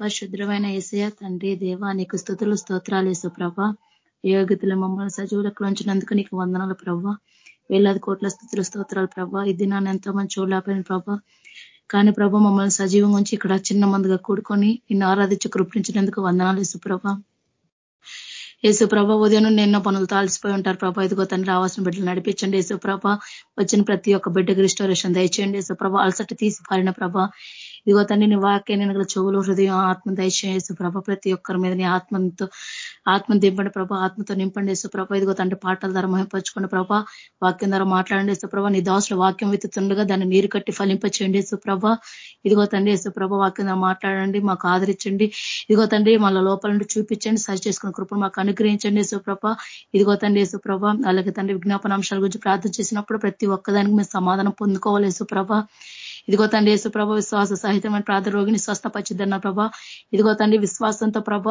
పరిశుద్రమైన ఏసయ తండ్రి దేవా నీకు స్థుతులు స్తోత్రాలు వేసు ప్రభ. యోగ్యతలు మమ్మల్ని సజీవులకు ఉంచినందుకు నీకు వందనాలు ప్రభా. వేలాది కోట్ల స్థుతులు స్తోత్రాలు ప్రభా. ఇది నాన్న ఎంతో మంది చూడలేకపోయిన ప్రభ. కానీ ప్రభ మమ్మల్ని సజీవం ఉంచి ఇక్కడ చిన్న మందిగా కూడుకొని నిన్ను ఆరాధించి కృపించినందుకు వందనాలు వేసు యేసు ప్రభ ఉదయం నుండి ఎన్నో పనులు తాల్సిపోయి ఉంటారు ప్రభా. ఇదిగో తండ్రి రావాల్సిన బిడ్డలు నడిపించండి యేసు ప్రభ. వచ్చిన ప్రతి ఒక్క బిడ్డకి రిస్టోరేషన్ దయచేయండి యేసు ప్రభ. అలసట తీసి పారిన ప్రభ. ఇదిగో తండ్రి నీ వాక్యాన్ని నేను చెవులు హృదయం ఆత్మ దయచేసు ప్రభ ప్రతి ఒక్కరి మీద నీ ఆత్మతో ఆత్మ దింపండి ప్రభ ఆత్మతో నింపండి వేసు ప్రభ. ఇదిగో తండ్రి పాటల ధర మహింపరచుకోండి ప్రభ. వాక్యం ధర మాట్లాడండి సుప్రభ నీ దాసులు వాక్యం విత్తుతుండగా దాన్ని నీరు కట్టి ఫలింపచేయండి సుప్రభ ఇదిగో తండ్రి ప్రభ వాక్యం ధర మాట్లాడండి మాకు ఆదరించండి. ఇదిగో తండ్రి మళ్ళీ లోపల నుండి చూపించండి సరి చేసుకున్న కృపను మాకు అనుగ్రహించండి సుప్రభ ఇదిగో తండ్రి సుప్రభ అలాగే తండ్రి విజ్ఞాపన అంశాల గురించి ప్రార్థన చేసినప్పుడు ప్రతి ఒక్కదానికి మేము సమాధానం పొందుకోవాలి సుప్రభ ఇదిగో తండ్రి యేసు ప్రభ విశ్వాస సహితమైన ప్రార్థన రోగిని స్వస్థపరిచిద్దన్న ప్రభ. ఇదిగో తండ్రి విశ్వాసంతో ప్రభ.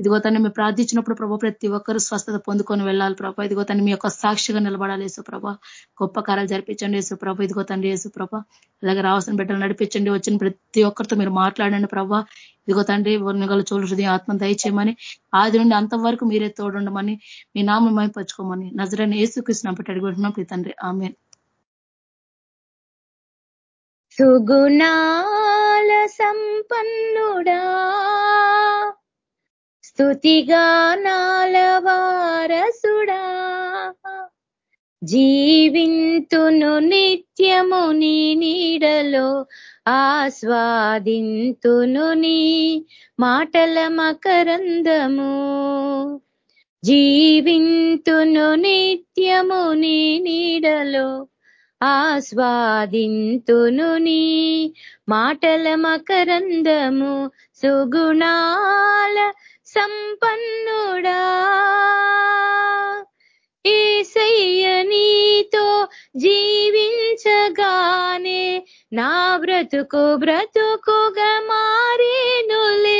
ఇదిగో తండ్రి మేము ప్రార్థించినప్పుడు ప్రభ ప్రతి ఒక్కరు స్వస్థత పొందుకొని వెళ్ళాలి ప్రభ. ఇదిగో తండ్రి మీ యొక్క సాక్షిగా నిలబడాలి యేసు ప్రభ. గొప్ప కార్యాలు జరిపించండి యేసు ప్రభ. ఇదిగో తండ్రి యేసు ప్రభ. అలాగే రావాల్సిన బిడ్డలు నడిపించండి. వచ్చిన ప్రతి ఒక్కరితో మీరు మాట్లాడండి ప్రభ. ఇదిగో తండ్రి వర్ణగల చోలు హృదయం ఆత్మ దయచేయమని ఆది నుండి అంతవరకు మీరే తోడుండమని మీ నామం మైపరచుకోమని నజరని ఏసుకృష్ణ అడుగుంటున్నాం తండ్రి ఆమె సుగుణాల సంపన్నుడా. స్థుతిగానాల వారసుడా జీవింతును నిత్యము నీ నీడలో ఆస్వాదింతును నీ మాటల మకరందము. జీవింతును నిత్యము నీ నీడలో ఆస్వాదింతును నీ మాటల మకరందము సుగుణాల సంపన్నుడా. ఏసయ్య నీతో జీవించగానే నా బ్రతుకు బ్రతుకుగా మారేనులే.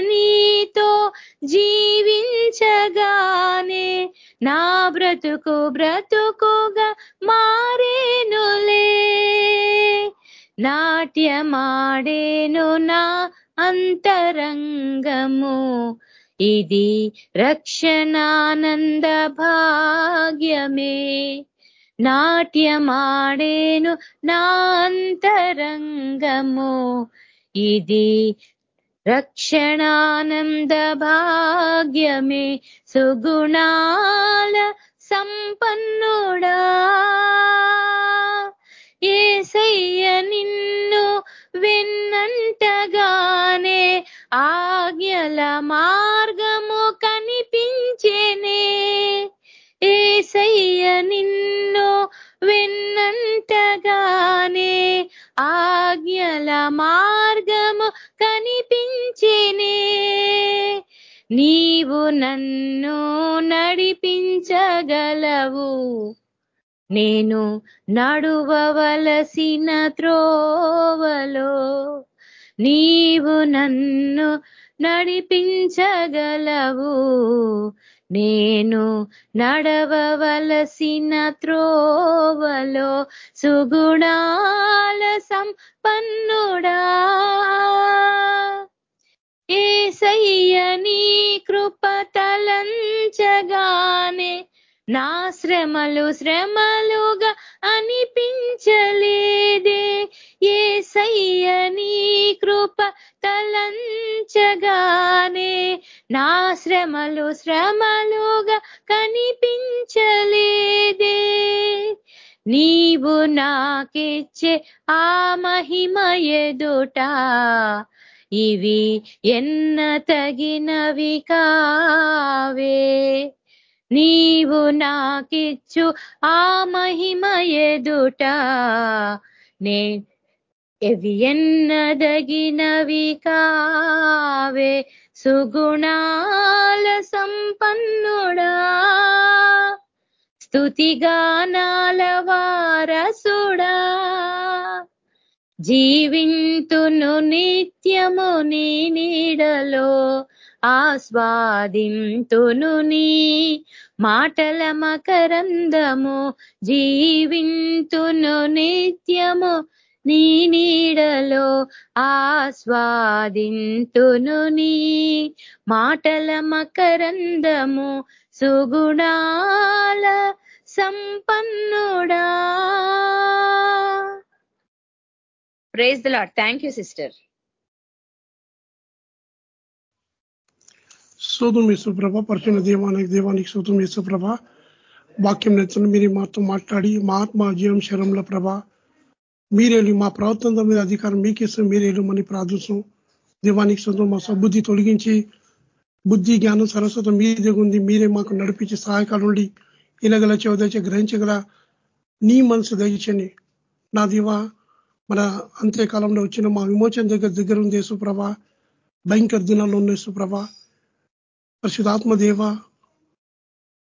నీతో జీవించగానే నా బ్రతుకు బ్రతుకుగా మారేనులే. నాట్యమాడేను నా అంతరంగము. ఇది రక్షణానంద భాగ్యమే. నాట్యమాడేను నా అంతరంగము. ఇది రక్షణానంద భాగ్యమే సుగుణాల సంపన్నుడా ఏసయ్య నిన్ను వెన్నంటగానే ఆజ్ఞల మార్గము కనిపించేనే ఏసయ్య నిన్ను వెన్నంటగానే ఆజ్ఞల మార్గము కనిపించేనే. నీవు నన్ను నడిపించగలవు. నేను నడువవలసిన త్రోవలో నీవు నన్ను నడిపించగలవు. నేను నడవవలసిన త్రోవలో సుగుణాల సంపన్నుడా. ఏ నీ కృప తలంచగానే నా శ్రమలు శ్రమలుగా అనిపించలేదే. ఏ నీ కృప తలంచగానే నా శ్రమలు శ్రమలుగా కనిపించలేదే. నీవు నాకిచ్చే ఆ మహిమ ఎదుట ఇవి ఎన్న తగినవి కావే. నీవు నాకిచ్చు ఆ మహిమ ఎదుట నే ఎవి ఎన్నదగినవి కావే సుగుణాల సంపన్నుడా. స్థుతిగానాల వారసుడా. జీవింతును నిత్యము నీ నీడలో ఆస్వాదింతును నీ మాటల మకరందము. జీవింతును నిత్యము నీ నీడలో ఆస్వాదింతును నీ మాటల మకరందము సుగుణాల సంపన్నుడా. Praise the Lord thank you sister శోధం యేసుప్రభ పరిచిన దేవానికి దేవానికి శోధం యేసుప్రభ వాక్యం నేర్చుకుని మీరు మాతో మాట్లాడి మా ఆత్మ జీవం శరంలో ప్రభ. మీరేళ్ళు మా ప్రవర్తన మీద అధికారం మీకేస్తాం మీరేళ్ళు మని ప్రార్థిస్తాం. దేవానికి సొంతం మా సబుద్ధి తొలగించి బుద్ధి జ్ఞానం సరస్వతం మీ ఉంది మీరే మాకు నడిపించి సహాయకాలు ఉండి ఇలాగల చోదచ గ్రహించగల నీ మనసు దయచని నా దివ మన అంత్యకాలంలో వచ్చిన మా విమోచన దగ్గర దగ్గర ఉంది సుప్రభ భయంకర దినాల్లో ఉన్న సుప్రభ పరిశుధాత్మ దేవ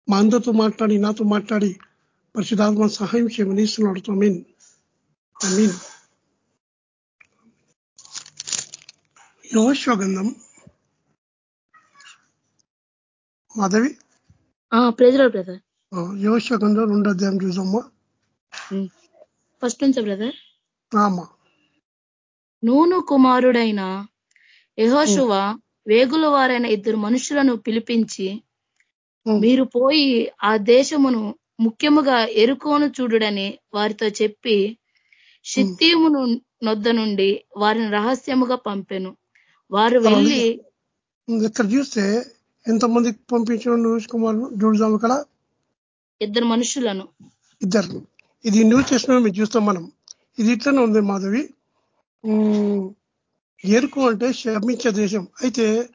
మా అందరితో మాట్లాడి నాతో మాట్లాడి పరిశుధాత్మ సహాయం చేయమని ఇస్తున్నాడు మీన్ మీన్ యోశ్వగంధం మాధవి? బ్రదర్. యోశ్వగంధం రెండో అధ్యాయం చూసామ్మా ఫస్ట్ నుంచా బ్రదర్? ఆమా నూను కుమారుడైన యహోశువ వేగుల వారైన ఇద్దరు మనుషులను పిలిపించి మీరు పోయి ఆ దేశమును ముఖ్యముగా ఎరుకోను చూడుడని వారితో చెప్పి షిత్తీమును నొద్ద నుండి వారిని రహస్యముగా పంపెను. వారు వెళ్ళి ఇక్కడ చూస్తే ఎంతమంది పంపించిన న్యూస్ కుమార్ చూడదాం ఇక్కడ ఇద్దరు మనుషులను. ఇద్దరు. ఇది న్యూస్ చేసిన మేము చూస్తాం మనం. ఇది ఇట్లనే ఉంది మాధవి. ఎరుకు అంటే శమించే దేశం. అయితే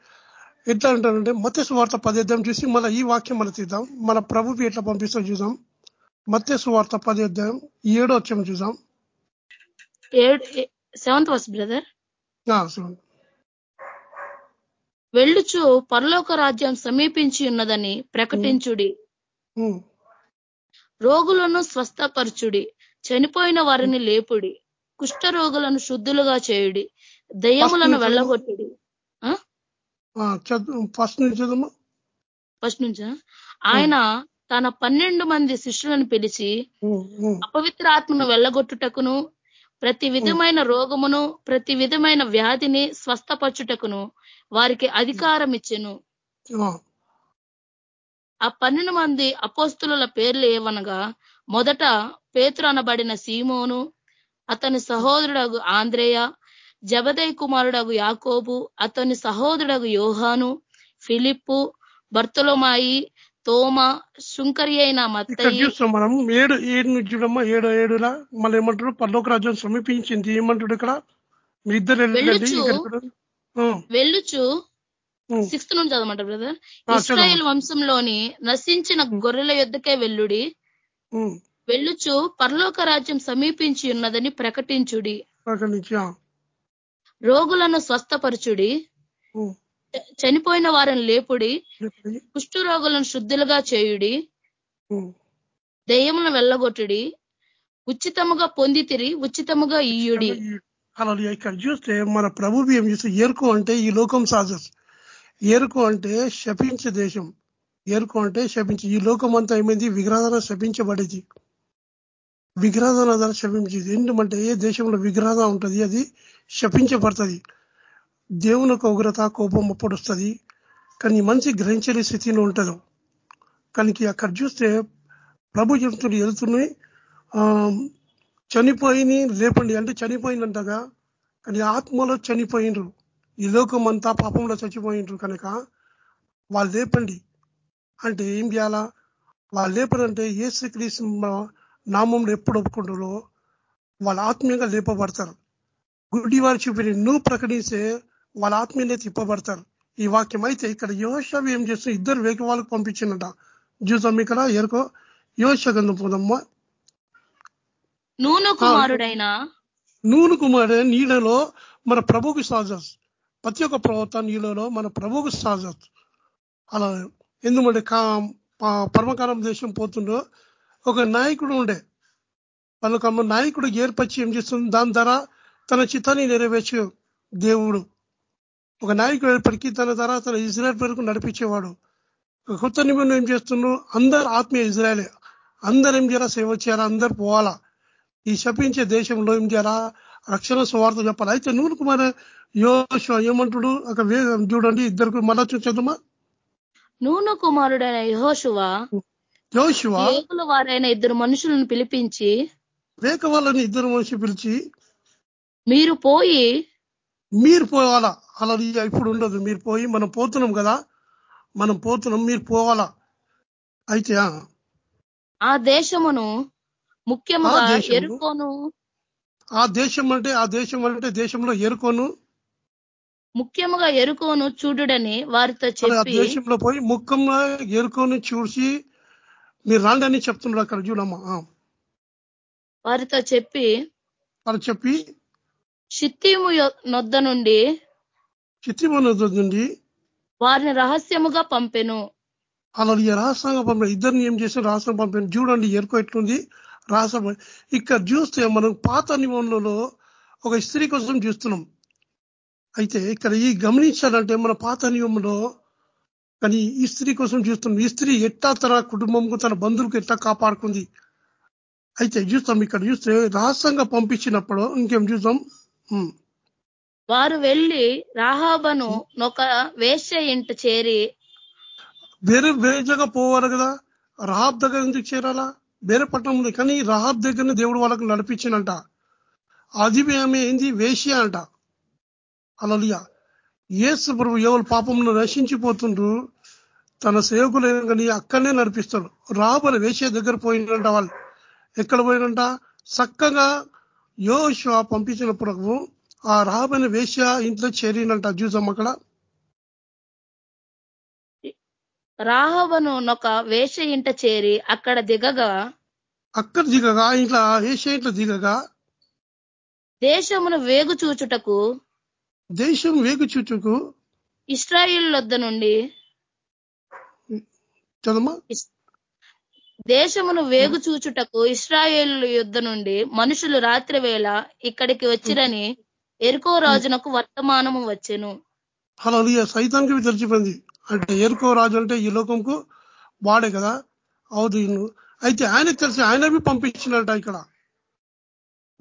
ఎట్లా అంటారంటే మత్స్య వార్త పదేద్దాం చూసి మళ్ళీ ఈ వాక్యం మనం తీద్దాం. మన ప్రభుకి ఎట్లా పంపిస్తాం చూద్దాం. మత్స్య వార్త పదేద్దాం ఏడో వచ్చాం చూద్దాం. Seventh verse brother? వెళ్ళుచు పరలోక రాజ్యం సమీపించి ఉన్నదని ప్రకటించుడి. రోగులను స్వస్థపరచుడి. చనిపోయిన వారిని లేపుడి. కుష్ఠ రోగులను శుద్ధులుగా చేయుడి. దయ్యములను వెళ్ళగొట్టుడి. ఫస్ట్ నుంచి ఫస్ట్ నుంచా? ఆయన తన పన్నెండు మంది శిష్యులను పిలిచి అపవిత్ర ఆత్మను వెళ్ళగొట్టుటకును ప్రతి విధమైన రోగమును ప్రతి విధమైన వ్యాధిని స్వస్థపరచుటకును వారికి అధికారం ఇచ్చెను. ఆ. పన్నెండు మంది అపోస్తుల పేర్లు ఏవనగా మొదట పేతురు అనబడిన సీమోను అతని సహోదరుడగు ఆంధ్రేయ జబదయ్ కుమారుడగు యాకోబు అతని సహోదరుడగు యోహాను ఫిలిప్పు బర్తలోమాయి తోమ శుంకరి అయిన చూస్తాం మనం ఏడు ఏడు నుంచి చూడమ్మా ఏడు ఏడులా మళ్ళీ ఏమంటారు? పర్లోక రాజ్యం సమీపించింది. ఏమంటాడు ఇక్కడ? మీ ఇద్దరు వెళ్ళుచు సిక్స్త్ నుంచి చదవమంటారు బ్రదర్. ఇస్రాయేల్ వంశంలోని నశించిన గొర్రెల యుద్ధకే వెళ్ళుడి. వెళ్ళుచు పరలోక రాజ్యం సమీపించి ఉన్నదని ప్రకటించుడి. రోగులను స్వస్థపరచుడి. చనిపోయిన వారిని లేపుడి కుష్టు రోగులను శుద్ధులుగా చేయుడి దెయ్యములను వెళ్ళగొట్టుడి ఉచితముగా పొందితిరి ఉచితముగా ఇయ్యుడి అలా ఇక్కడ చూస్తే మన ప్రభు ఏం చూస్తే ఏరుకు అంటే ఈ లోకం సాజస్. ఏరుకు అంటే శపించే దేశం. ఏరుకు అంటే శపించి. ఈ లోకం అంతా ఏమైంది? విగ్రహాధన శపించబడేది. విగ్రహాధన ద్వారా శపించేది. ఎందుకంటే ఏ దేశంలో విగ్రహం ఉంటుంది? అది శపించబడుతుంది. దేవుని ఉగ్రత కోపం అప్పుడు కానీ మంచి గ్రహించని స్థితిలో ఉంటుంది కానీ అక్కడ చూస్తే ప్రభు చెప్తున్న వెళ్తున్నాయి చనిపోయిని లేపండి అంటే చనిపోయిందంటగా. కానీ ఆత్మలో చనిపోయినరు ఈ లోకం అంతా పాపంలో చచ్చిపోయినరు కనుక వాళ్ళు లేపండి. అంటే ఏం చేయాలా? వాళ్ళు లేపడంటే ఏసుక్రీస్తు నామంలో ఎప్పుడు ఒప్పుకుంటారో వాళ్ళ ఆత్మీయంగా లేపబడతారు. గుడ్డి వారు చూపిన నువ్వు ప్రకటిస్తే వాళ్ళ ఆత్మీయంగా తిప్పబడతారు ఈ వాక్యం అయితే ఇక్కడ యోష ఏం చేస్తూ ఇద్దరు వేగ వాళ్ళకు పంపించినట చూసాం ఇక్కడ ఎరుకో. యోష గంధం పోదమ్మా నూనె కుమారుడైన? నూనె కుమారుడైన నీళ్ళలో మన ప్రభుకి సాజస్. ప్రతి ఒక్క ప్రవర్తన నీళ్ళలో మన ప్రభుకు సాజస్. అలా ఎందుకంటే పరమకాలం దేశం పోతుండో ఒక నాయకుడు ఉండే. వాళ్ళకు నాయకుడు ఏర్పరిచి ఏం చేస్తుంది? దాని ద్వారా తన చిత్తాన్ని నెరవేర్చు దేవుడు. ఒక నాయకుడు ఏర్పడికి తన ద్వారా తన ఇజ్రాయల్ పేరుకు నడిపించేవాడు. కొత్త నిబంధన ఏం చేస్తున్నాడు అందరు ఆత్మీయ ఇజ్రాయలే. అందరు ఏం చేయాలా? సేవ చేయాలా? అందరు పోవాలా? ఈ శపించే దేశంలో ఏం చేయాలా? రక్షణ సువార్త చెప్పాలి? అయితే నూరు కుమార్ యోశ ఏమంటాడు? ఒక చూడండి ఇద్దరు మళ్ళా చూసేద్దామా నూను కుమారుడైన యహోశువ యోశువ వారైన ఇద్దరు మనుషులను పిలిపించి వేక వాళ్ళని ఇద్దరు మనిషి పిలిచి మీరు పోయి మీరు పోవాలా? అలా ఇప్పుడు ఉండదు. మీరు పోయి మనం పోతున్నాం కదా మనం పోతున్నాం మీరు పోవాలా? అయితే ఆ, దేశమును ముఖ్యముగా? ఎరుకోను. ఆ దేశం అంటే ఆ దేశం అంటే దేశంలో ఏరుకోను ముఖ్యముగా ఎరుకోను చూడుడని వారితో చెప్పి దేశంలో పోయి ముఖంలో ఏరుకొని చూసి మీరు రాండి అని చెప్తున్నారు అక్కడ. చూడమ్మా. వారితో చెప్పి వాళ్ళు చెప్పి షిత్తీము నొద్ద నుండి చిత్తిమన నుండి వారిని రహస్యముగా పంపెను. అలా ఈ రహస్యంగా పంపారు ఇద్దరిని ఏం చేసి రహస్యం పంపారు చూడండి ఎరుకో ఎట్లుంది? రహస్యం ఇక్కడ చూస్తే మనం పాత నిబంధనలో ఒక స్త్రీ కోసం చూస్తున్నాం. అయితే ఇక్కడ ఈ గమనించాలంటే మన పాత నియమంలో కానీ ఈ స్త్రీ కోసం చూస్తున్నాం. ఈ స్త్రీ ఎట్టా తన కుటుంబంకు తన బంధువులకు ఎట్టా కాపాడుకుంది? అయితే చూస్తాం ఇక్కడ చూస్తే రహస్యంగా పంపించినప్పుడు ఇంకేం చూస్తాం. వారు వెళ్ళి రాహాబను నొక వేశ్య ఇంట చేరి వేరే వేరేగా పోవాలి కదా? రహాబ్ దగ్గర ఎందుకు చేరాలా? వేరే పట్టణం ఉంది. కానీ రహాబ్ దగ్గరనే దేవుడు వాళ్ళకు నడిపించినంట అది ఆమె ఏంది? వేశ్య అంట. అలలియా ఏసు ప్రభు ఎవరు పాపంలో నశించిపోతుండ్రు? తన సేవకులైన కానీ అక్కడనే నడిపిస్తాడు రాబు అనే వేశ్య దగ్గర పోయినంట వాళ్ళు. ఎక్కడ పోయినంట చక్కగా యోశ పంపించిన ప్రభు ఆ రాబు అనే వేశ్య ఇంట్లో చేరినంట చూసాం అక్కడ. రాహబను నొక వేశ్య ఇంట చేరి అక్కడ దిగగా అక్కడ దిగగా ఇంట్లో వేశ్య ఇంట్లో దిగగా. దేశమును వేగు చూచుటకు దేశం వేగు చుట్టుకు ఇస్రాయిల్ వద్ద నుండి చదమ్మా. దేశమును వేగు చూచుటకు ఇస్రాయేల్ యుద్ధ నుండి మనుషులు రాత్రి వేళ ఇక్కడికి వచ్చిరని ఎరుకో రాజునకు వర్తమానము వచ్చెను. అలా సైతానికి తెలిసిపోయింది. అంటే ఏరుకో రాజు అంటే ఈ లోకంకు వాడే కదా. అవును అయితే ఆయనకు తెలిసి ఆయనవి పంపించినట ఇక్కడ.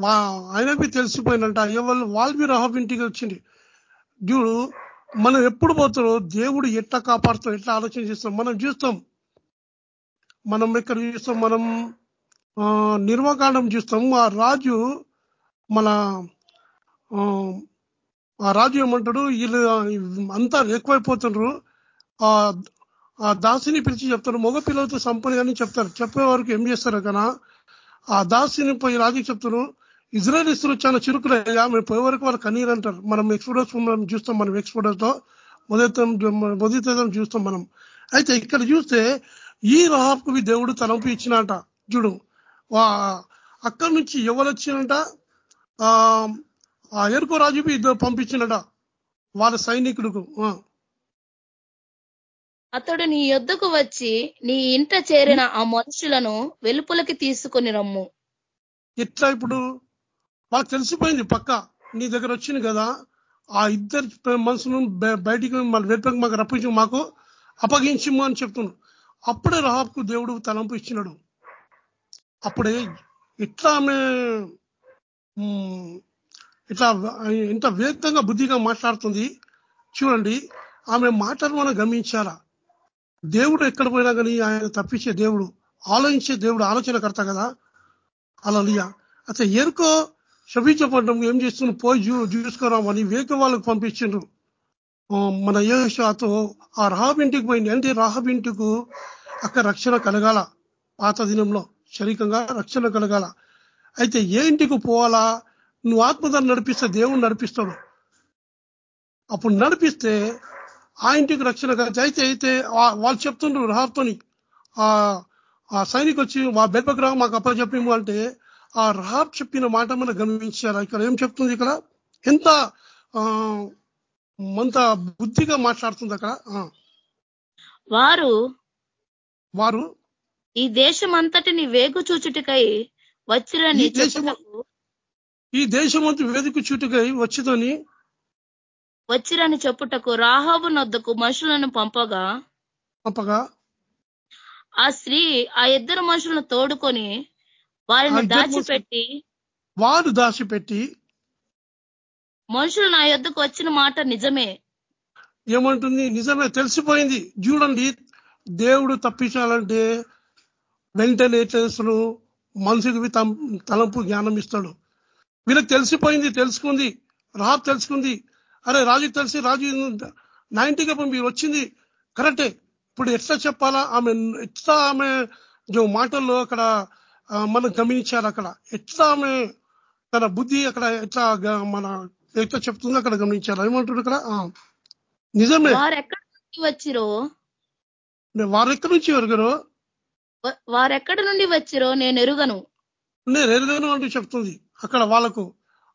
ఆయనవి తెలిసిపోయినంట. ఎవరు? వాళ్ళవి రహబ్ ఇంటికి వచ్చింది. చూడు మనం ఎప్పుడు పోతారో దేవుడు ఎట్లా కాపాడుతాం ఎట్లా ఆలోచన చేస్తాం మనం చూస్తాం. మనం ఎక్కడ చూస్తాం? మనం నిర్వకాండం చూస్తాం. ఆ రాజు మన ఆ, రాజు ఏమంటాడు? వీళ్ళు అంతా ఎక్కువైపోతున్నారు ఆ ఆ దాసిని పిలిచి చెప్తారు. మగ పిల్లలతో సంపని అని చెప్తారు. చెప్పే వరకు ఏం చేస్తారు కన ఆ దాసిని పోయి రాజుకి చెప్తారు. ఇజ్రాయలిస్తులు చాలా చురుకులయ్యా మేము పోయే వరకు వాళ్ళు కన్నీరు అంటారు. మనం ఎక్స్పోర్టర్స్ మనం చూస్తాం మనం ఎక్స్పోర్టర్స్ మొదటి మొదటి చూస్తాం మనం. అయితే ఇక్కడ చూస్తే ఈ రహాబ్కు దేవుడు తలంపు ఇచ్చినట. చూడు వా అక్కడి నుంచి ఎవరు వచ్చినట ఆ ఎరుకో ఇద్దరు పంపించినట వాళ్ళ సైనికులకు. అతడు నీ యొద్దకు వచ్చి నీ ఇంట చేరిన ఆ మనుషులను వెలుపులకి తీసుకొని రమ్ము. ఎట్లా ఇప్పుడు? వాళ్ళకి తెలిసిపోయింది పక్క. నీ దగ్గర వచ్చింది కదా. ఆ ఇద్దరు బ- బయటికి మన వెలుపలికి మాకు రప్పించి మాకు అప్పగించము అని చెప్తున్నాడు అప్పుడే రహాబ్కు దేవుడు తలంపు ఇచ్చినాడు. అప్పుడే ఇట్లా ఆమె ఇట్లా ఇంత వేగంగా బుద్ధిగా మాట్లాడుతుంది. చూడండి ఆమె మాటలు మనం గమనించాలా? దేవుడు ఎక్కడ పోయినా కానీ ఆయన తప్పించే దేవుడు ఆలోచించే దేవుడు ఆలోచనకర్త కదా. అలా అయితే ఎరుకో క్షమించబడ్డం ఏం చేస్తున్న పోయి చూ చూసుకురామని వేక వాళ్ళకు పంపించిండ్రు. మన యోషాతో ఆ రాహబ్ ఇంటికి పోయింది. అంటే రాహబ్ అక్కడ రక్షణ కలగాల. పాత దినంలో శరీరంగా రక్షణ కలగాల. అయితే ఏ ఇంటికి పోవాలా? నువ్వు ఆత్మధార నడిపిస్తే దేవుడు నడిపిస్తాడు. అప్పుడు నడిపిస్తే ఆ ఇంటికి రక్షణ కలిసి అయితే అయితే వాళ్ళు చెప్తుండ్రు రహాబ్తోని. ఆ ఆ సైనికు వచ్చి మా బెల్పగ్రహం మాకు అప్పచెప్పిము అంటే ఆ రహాబ్ చెప్పిన మాట మనం గమనించారా? ఇక్కడ ఏం చెప్తుంది ఇక్కడ? ఎంత ఆ మంత బుద్ధిగా మాట్లాడుతుంది అక్కడ? ఆ, వారు వారు ఈ దేశం అంతటిని వేగు చూచుటికై వచ్చిరని ఈ దేశమంతా వేదిక చుట్టుకై వచ్చిదని వచ్చిరని చెప్పుటకు రాహాబు నొద్దకు మనుషులను పంపగా పంపగా ఆ స్త్రీ ఆ ఇద్దరు మనుషులను తోడుకొని వారిని దాచిపెట్టి వారు దాచిపెట్టి మనుషులు నా యొద్దకు వచ్చిన మాట నిజమే. ఏమంటుంది? నిజమే తెలిసిపోయింది. చూడండి దేవుడు తప్పించాలంటే వెంటనే చేస్తాడు మనుషులకి తలంపు జ్ఞానం ఇస్తాడు. వీళ్ళకి తెలిసిపోయింది తెలుసుకుంది. రాజు తెలుసుకుంది. అరే రాజుకి తెలిసి రాజు నైన్టీగా మీరు వచ్చింది. కరెక్టే. ఇప్పుడు ఎట్లా చెప్పాలా? ఆమె ఎట్లా ఆమె మాటల్లో అక్కడ మనం గమనించారు అక్కడ. ఎట్లా ఆమె తన బుద్ధి అక్కడ ఎట్లా మన ఎట్లా చెప్తుందో అక్కడ గమనించారు ఏమంటారు ఇక్కడ? నిజమే. వచ్చిరో? వారెక్కడి నుంచి ఎరుగరు వారెక్కడి నుండి వచ్చిరో? నేను ఎరుగను. నేను ఎరుగను అంటూ చెప్తుంది. అక్కడ వాళ్ళకు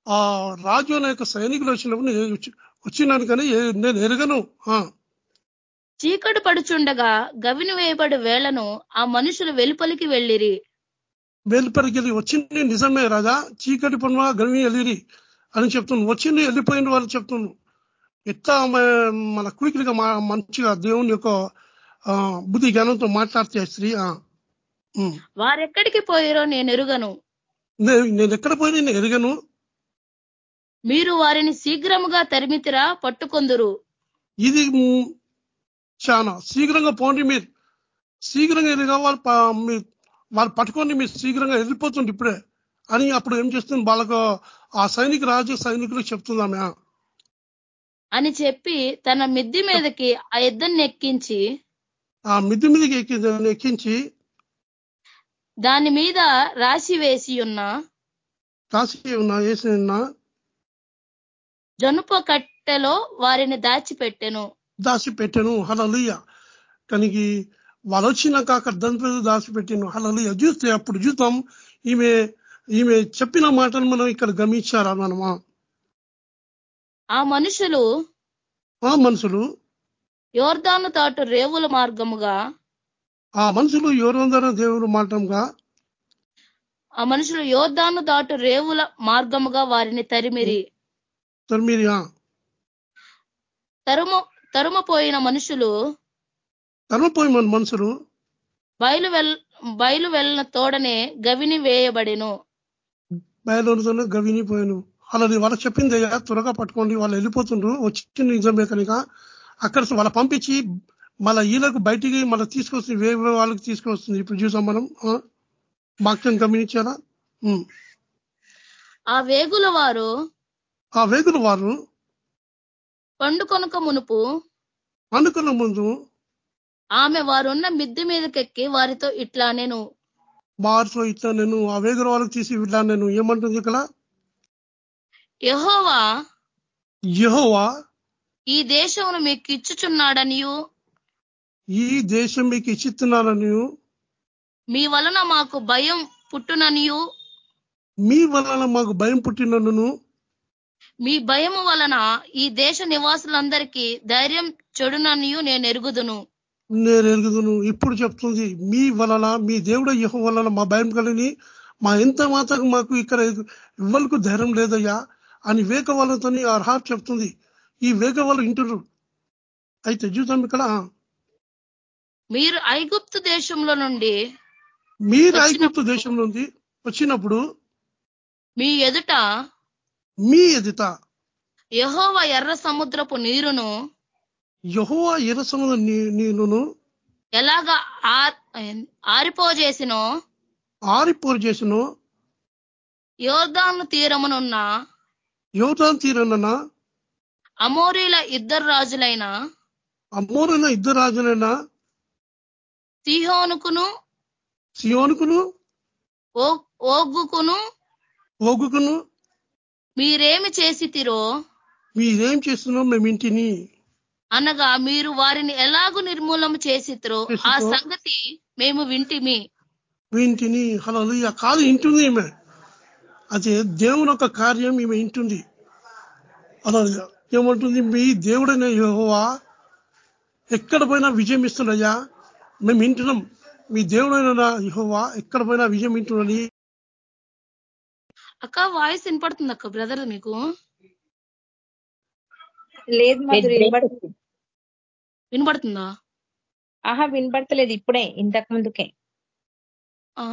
ఆ రాజు అనే యొక్క సైనికులు వచ్చినప్పుడు వచ్చినాను కానీ నేను ఎరగను. చీకటి పడుచుండగా గవిని వేయబడి వేళను ఆ మనుషులు వెలుపలికి వెళ్ళిరి. వెలుపలికి వచ్చింది నిజమే రాజా. చీకటి పనువా గవిని వెళ్ళిరి అని చెప్తున్నాను వచ్చింది వెళ్ళిపోయిన వాళ్ళు చెప్తున్నాను ఎట్లా మన కుయికిలిగా మంచిగా దేవుని యొక్క బుద్ధి జ్ఞానంతో మాట్లాడితే స్త్రీ వారెక్కడికి పోయిరో నేను ఎరుగను. నేను ఎక్కడ పోయినా నేను ఎరగను. మీరు వారిని శీఘ్రముగా తరిమితిరా పట్టుకొందురు. ఇది చాలా శీఘ్రంగా పోండి మీరు. శీఘ్రంగా ఎదిగా వాళ్ళు వాళ్ళు పట్టుకొని మీరు శీఘ్రంగా వెళ్ళిపోతుంది ఇప్పుడే. అని అప్పుడు ఏం చేస్తుంది వాళ్ళకు ఆ సైనిక రాజు సైనికులు చెప్తుంది ఆమె అని చెప్పి తన మిద్ది మీదకి ఆ ఇద్దరిని ఎక్కించి ఆ మిద్ది మీదకి ఎక్కి ఎక్కించి దాని మీద రాసి వేసి ఉన్న రాసి ఉన్న వేసి ఉన్న జనుప కట్టెలో వారిని దాచిపెట్టెను. దాచిపెట్టెను. హలలుయ కనికి వాళ్ళు వచ్చినాక అక్కడ దంపతి దాచిపెట్టాను హలలుయ చూస్తే అప్పుడు చూద్దాం. ఈమె ఈమె చెప్పిన మాటలు మనం ఇక్కడ గమనించారా మనమా? ఆ మనుషులు ఆ మనుషులు యోర్దాను తాటు రేవుల మార్గముగా ఆ మనుషులు యోరందర దేవుడు మాటంగా ఆ మనుషులు యోర్దాను దాటు రేవుల మార్గముగా వారిని తరిమిరి. తరిమిరి తరుమ తరుమపోయిన మనుషులు తరుమపోయిన మనుషులు బయలు వెల్ బయలు వెళ్ళిన తోడనే గవిని వేయబడిను. బయలుతోనే గవిని పోయాను. అలా వాళ్ళకి చెప్పింది త్వరగా పట్టుకోండి. వాళ్ళు వెళ్ళిపోతుండ్రు వచ్చి నిజమే కనుక అక్కడ వాళ్ళ పంపించి మళ్ళీ ఈలకు బయటికి మళ్ళీ తీసుకొస్తుంది వేరే వాళ్ళకి తీసుకొస్తుంది. ఇప్పుడు చూసాం మనం. వాక్యం గమనించారా? ఆ వేగుల వారు ఆ వేగుల వారు పండుకొనక మునుపు పండుకొన ముందు ఆమె వారున్న మిద్దె మీదకెక్కి వారితో ఇట్లా నేను వారితో ఇట్లా నేను ఆ వేగుల వాళ్ళకి తీసి ఇట్లా నేను ఏమంటుంది ఇక్కడ? యహోవా యహోవా ఈ దేశమును మీకు ఇచ్చుచున్నాడనియు ఈ దేశం మీకు ఇచ్చిస్తున్నానని మీ వలన మాకు భయం పుట్టుననియు? మీ వలన మాకు భయం పుట్టినను మీ భయము వలన ఈ దేశ నివాసులందరికీ ధైర్యం చెడుననియు నేను ఎరుగుదును. నేను ఎరుగుదును. ఇప్పుడు చెప్తుంది మీ వలన మీ దేవుడు యహ వలన మా భయం కలిగి మా ఎంత మాత్రం మాకు ఇక్కడ ఇవ్వలకు ధైర్యం లేదయ్యా అని వేక వాళ్ళతో అర్హ చెప్తుంది. ఈ వేక వాళ్ళు అయితే చూద్దాం ఇక్కడ. మీరు ఐగుప్తు దేశంలో నుండి మీరు ఐగుప్తు దేశం నుండి వచ్చినప్పుడు మీ ఎదుట మీ ఎదుట యహోవ ఎర్ర సముద్రపు నీరును యహోవ ఎర్ర సముద్ర నీరును ఎలాగా ఆరిపోజేసినో ఆరిపోరు చేసినో యోర్దాను తీరమునున్న యోర్దాన్ తీరన్న అమోరీల ఇద్దరు రాజులైన అమ్మోరైన ఇద్దరు రాజులైన సిహోనుకును సియోనుకును ఓగుకును ఓగుకును మీరేమి చేసి తిరో మీరేం చేస్తున్నాం మేము ఇంటిని అనగా మీరు వారిని ఎలాగూ నిర్మూలన చేసిత్రో ఆ సంగతి మేము వింటిమి. వింటిని అలా కాదు ఇంటుంది ఈమె. అదే దేవుని ఒక కార్యం ఈమె ఇంటుంది. అలా ఏమంటుంది? మీ దేవుడైన యహోవా ఎక్కడ పోయినా విజయం ఇస్తున్నాయా మేము వింటున్నాం. మీ దేవుడైన యహోవా ఎక్కడ పోయినా విజయం వింటున్నది అక్క వాయిస్ వినపడుతుంది అక్క బ్రదర్ మీకు? లేదు వినపడుతుందా. ఆహా వినపడతలేదు ఇప్పుడే ఇంతకు ముందుకే.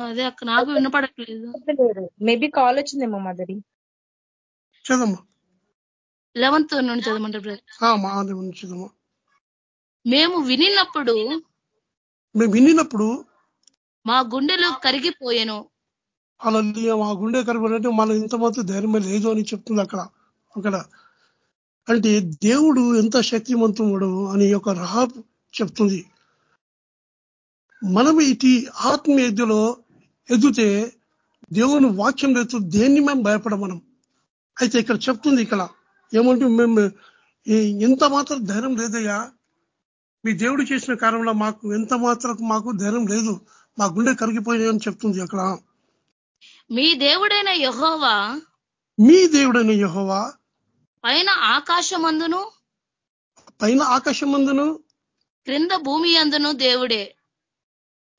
అదే అక్క నాకు వినపడట్లేదు. మేబీ కాల్ వచ్చిందేమో మదరి చదమ్మా లెవెన్త్ నుండి చదవమంటారు బ్రదర్ ఆ, మా అది ఉంచుదాము మేము వినినప్పుడు మేము వినినప్పుడు మా గుండెలు కరిగిపోయెను. అలా మా గుండె కరబడంటే మనం ఇంత మాత్రం ధైర్యమే లేదు అని చెప్తుంది అక్కడ అక్కడ. అంటే దేవుడు ఎంత శక్తివంతుడు అని ఒక రహాబ్ చెప్తుంది. మనం ఇటు ఎద్దులో ఎదుతే దేవుని వాక్యం లేదు దేన్ని మేము భయపడ మనం. అయితే ఇక్కడ చెప్తుంది ఇక్కడ ఏమంటే మేము ఎంత మాత్రం ధైర్యం లేదయ్యా. మీ దేవుడు చేసిన కారణంలో మాకు ఎంత మాత్రం మాకు ధైర్యం లేదు మా గుండె కరిగిపోయాయి అని చెప్తుంది అక్కడ. మీ దేవుడైన యెహోవా మీ దేవుడైన యెహోవా పైన ఆకాశమందును పైన ఆకాశం మందును క్రింద భూమి అందును దేవుడే.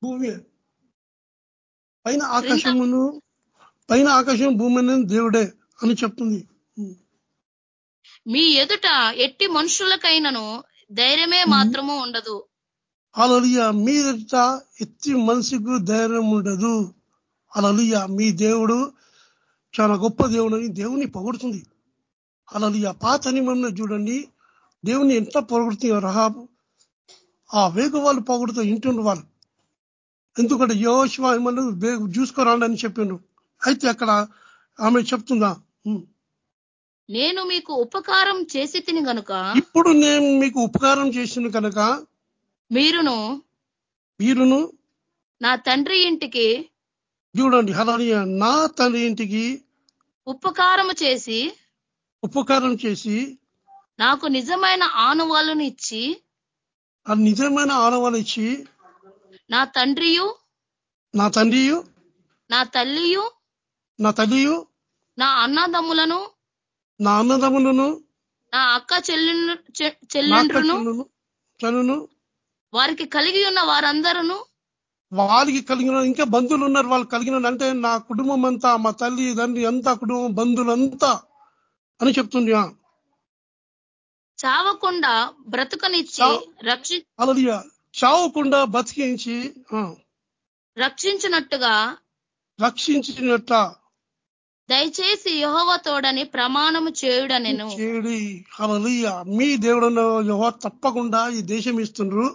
భూమి పైన ఆకాశమును పైన ఆకాశం భూమి దేవుడే అని చెప్తుంది. మీ ఎదుట ఎట్టి మనుషులకైనను ధైర్యమే మాత్రము ఉండదు. అలలియ మీదట ఎత్తి మనసుకు ధైర్యం ఉండదు. అలలియ మీ దేవుడు చాలా గొప్ప దేవుడు అని దేవుని పొగుడుతుంది. అలలియ పాత నియమంలో చూడండి. దేవుని ఎంత పొగుడుతుంది రహాబు. ఆ వేగు వాళ్ళు పొగుడుతూ ఇంటుండ్రు వాళ్ళు. ఎందుకంటే యోశివ వేగు చూసుకోరాండి అని చెప్పిండు అయితే అక్కడ ఆమె చెప్తుందా. నేను మీకు ఉపకారం చేసి తిని గనుక ఇప్పుడు నేను మీకు ఉపకారం చేసిన కనుక మీరును వీరును నా తండ్రి ఇంటికి చూడండి హలలియ నా తండ్రి ఇంటికి ఉపకారము చేసి ఉపకారం చేసి నాకు నిజమైన ఆనువాళ్ళను ఇచ్చి ఆ నిజమైన ఆనవాలు ఇచ్చి నా తండ్రియు నా తండ్రియు నా తల్లియు నా తల్లియు నా అన్నదమ్ములను నా అన్నదమ్ములను నా అక్క చెల్లెళ్ళు చె- నా చెల్లెండ్రును వారికి కలిగి ఉన్న వారందరూ వారికి కలిగిన ఇంకా బంధువులు ఉన్నారు వాళ్ళు కలిగిన అంటే నా కుటుంబం అంతా మా తల్లి తండ్రి అంతా కుటుంబం బంధువులు అంతా అని చెప్తుంది. చావకుండా బ్రతుకనిచ్చి రక్షి అలలియ. చావకుండా బతికించి రక్షించినట్టుగా రక్షించినట్ట దయచేసి యెహోవ తోడని ప్రమాణము చేయుడ. నేను చేయుడి మీ దేవుడు యహో తప్పకుండా ఈ దేశం ఇస్తుండ్రు.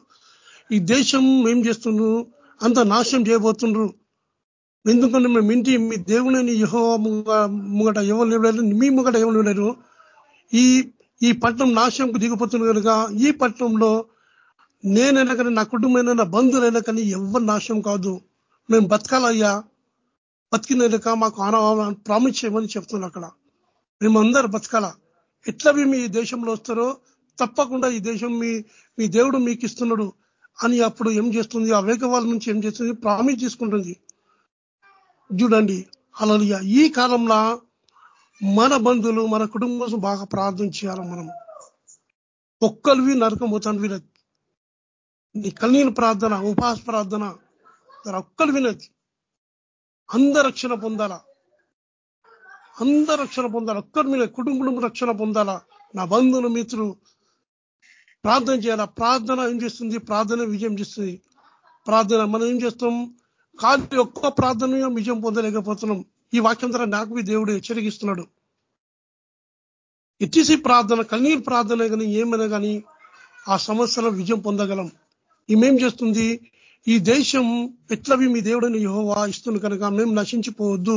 ఈ దేశం ఏం చేస్తుండ్రు? అంత నాశనం చేయబోతుండ్రు. ఎందుకంటే మేము ఇంటి మీ దేవుడని యహో ముంగట ఎవరు లేవలేరు మీ ముంగట ఎవరు లేరు ఈ ఈ పట్టణం నాశనంకు దిగిపోతుంది కనుక ఈ పట్టణంలో నేనైనా కానీ నా కుటుంబమైనా నా బంధువులైనా కానీ ఎవరు నాశనం కాదు. మేము బతకాలయ్యా. బతికినందుక మాకు ఆన ప్రామిస్ చేయమని చెప్తున్నారు అక్కడ. మేమందరూ బతకాల? ఎట్లా మీ ఈ దేశంలో వస్తారో తప్పకుండా ఈ దేశం మీ మీ దేవుడు మీకు ఇస్తున్నాడు అని అప్పుడు ఏం చేస్తుంది? ఆ వేగవాళ్ళ నుంచి ఏం చేస్తుంది? ప్రామిస్ తీసుకుంటుంది చూడండి. అలలియ ఈ కాలంలో మన బంధువులు మన కుటుంబం కోసం బాగా ప్రార్థన చేయాలి మనం? ఒక్కరివి నరకం పోతాను వినది నీ కన్నీని ప్రార్థన ఉపాస ప్రార్థన. ఒక్కరు వినది అందరు రక్షణ పొందాలా. అందరు రక్షణ పొందాలి. ఒక్కరి మీద కుటుంబం రక్షణ పొందాలా. నా బంధువులు మిత్రులు ప్రార్థన చేయాలా. ప్రార్థన ఏం చేస్తుంది? ప్రార్థన విజయం చేస్తుంది. ప్రార్థన మనం ఏం చేస్తాం? కానీ ఒక్క ప్రార్థన విజయం పొందలేకపోతున్నాం. ఈ వాక్యం ద్వారా నాకు దేవుడు హెచ్చరికిస్తున్నాడు ఎత్తిసి ప్రార్థన కన్నీరు ప్రార్థన కానీ ఏమైనా కానీ ఆ సమస్యలో విజయం పొందగలం. ఈమెం చేస్తుంది? ఈ దేశం ఎట్లవి మీ దేవుడిని యహోవా ఇస్తుంది కనుక మేము నశించిపోవద్దు.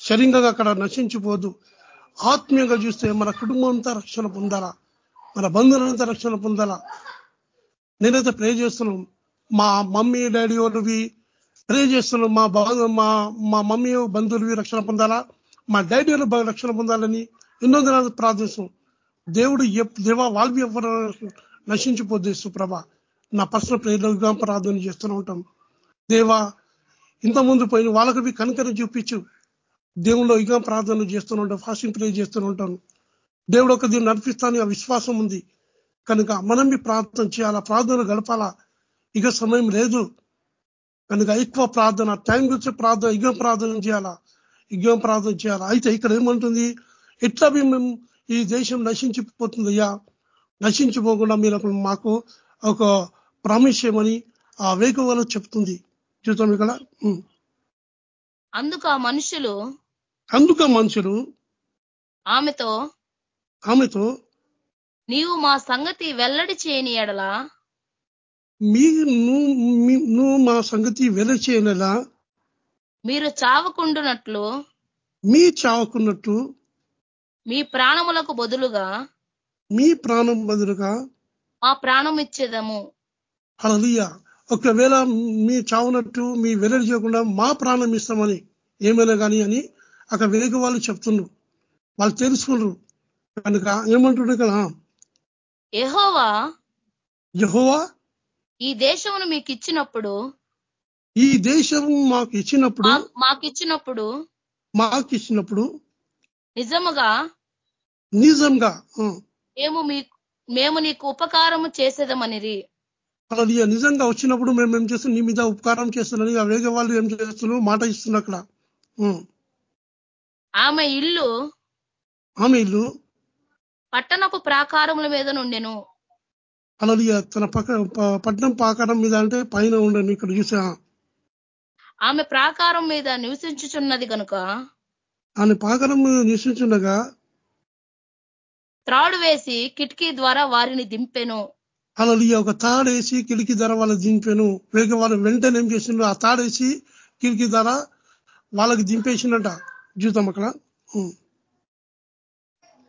శరీరంగా అక్కడ నశించిపోవద్దు. ఆత్మీయంగా చూస్తే మన కుటుంబం అంతా రక్షణ పొందాలా? మన బంధువులంతా రక్షణ పొందాలా? నేనైతే ప్రే చేస్తున్నాం మా మమ్మీ డాడీ వాళ్ళవి ప్రే చేస్తున్నాం మా బాధ మా మా మమ్మీ బంధువులవి రక్షణ పొందాలా? మా డాడీ వాళ్ళు బాగా రక్షణ పొందాలని ఎన్నో దినాలు ప్రార్థిస్తాం దేవుడు ఎప్- దేవా వాళ్ళు ఎవరు నశించిపోద్ది సుప్రభ నా పర్సనల్ ప్రేరుగా ప్రార్థన చేస్తూనే ఉంటాం. దేవా ఇంత ముందు పోయిన వాళ్ళకి కనుకని చూపించు. దేవుళ్ళు ఇక ప్రార్థనలు చేస్తూనే ఉంటాం ఫాస్టింగ్ ప్రే చేస్తూనే ఉంటాను దేవుడు ఒక దీన్ని నడిపిస్తాను ఆ విశ్వాసం ఉంది. కనుక మనం మీ ప్రార్థన చేయాలా? ప్రార్థనలు గడపాలా? ఇక సమయం లేదు. కనుక ఎక్కువ ప్రార్థన టైం గురించి ప్రార్థన యుగం ప్రార్థన చేయాలా? యుగం ప్రార్థన చేయాలా? అయితే ఇక్కడ ఏమంటుంది? ఎట్లా మేము ఈ దేశం నశించిపోతుందయ్యా నశించిపోకుండా మీరు మాకు ఒక ప్రామిస్ చేయమని ఆ వేగవాళ్ళు చెప్తుంది. చూద్దాం ఇక్కడ. అందుకు ఆ మనుషులు అందుక మనుషులు ఆమెతో ఆమెతో నీవు మా సంగతి వెల్లడి చేయని ఎడలా? మీ నువ్వు మీ- నువ్వు మా సంగతి వెల చేయనలా మీరు చావకుండునట్లు మీ చావకున్నట్టు మీ ప్రాణములకు బదులుగా మీ ప్రాణం బదులుగా మా ప్రాణం ఇచ్చేదము. హల్లెలూయా. ఒకవేళ మీ చావునట్టు మీ వెల్లడి చేయకుండా మా ప్రాణం ఇస్తామని ఏమైనా కానీ అని అక్కడ వేగ వాళ్ళు చెప్తున్నారు వాళ్ళు తెలుసుకున్నారు కనుక ఏమంటున్నారు కదా? యెహోవా యహోవా ఈ దేశమును మీకు ఇచ్చినప్పుడు ఈ దేశం మాకు ఇచ్చినప్పుడు మా- మాకిచ్చినప్పుడు మాకు ఇచ్చినప్పుడు నిజముగా నిజంగా మేము మీ మేము నీకు ఉపకారము చేసేదమనిరి. హల్లెలూయా నిజంగా వచ్చినప్పుడు మేము ఏం చేస్తాం? నీ మీద ఉపకారం చేస్తున్నాని ఆ వేగ వాళ్ళు ఏం చేస్తున్నారు మాట ఇస్తున్నారు అక్కడ. ఆమె ఇల్లు ఆమె ఇల్లు పట్టణపు ప్రాకారముల మీద నుండెను. హల్లెలూయా తన పక్క ప- పట్నం పాకారం మీద అంటే పైన ఉండను ఇక్కడ చూసా. ఆమె ప్రాకారం మీద నివసించుచున్నది కనుక ఆయన పాకరం మీద నివసించుండగా త్రాడు వేసి కిటికీ ద్వారా వారిని దింపెను. అలా ఒక తాడేసి కిటికీ ధర వాళ్ళకి దింపాను. వేగ వాళ్ళు వెంటనే ఏం చేసిండ్రు? ఆ తాడేసి కిటికీ ధర వాళ్ళకి దింపేసిండట జీవితం అక్కడ.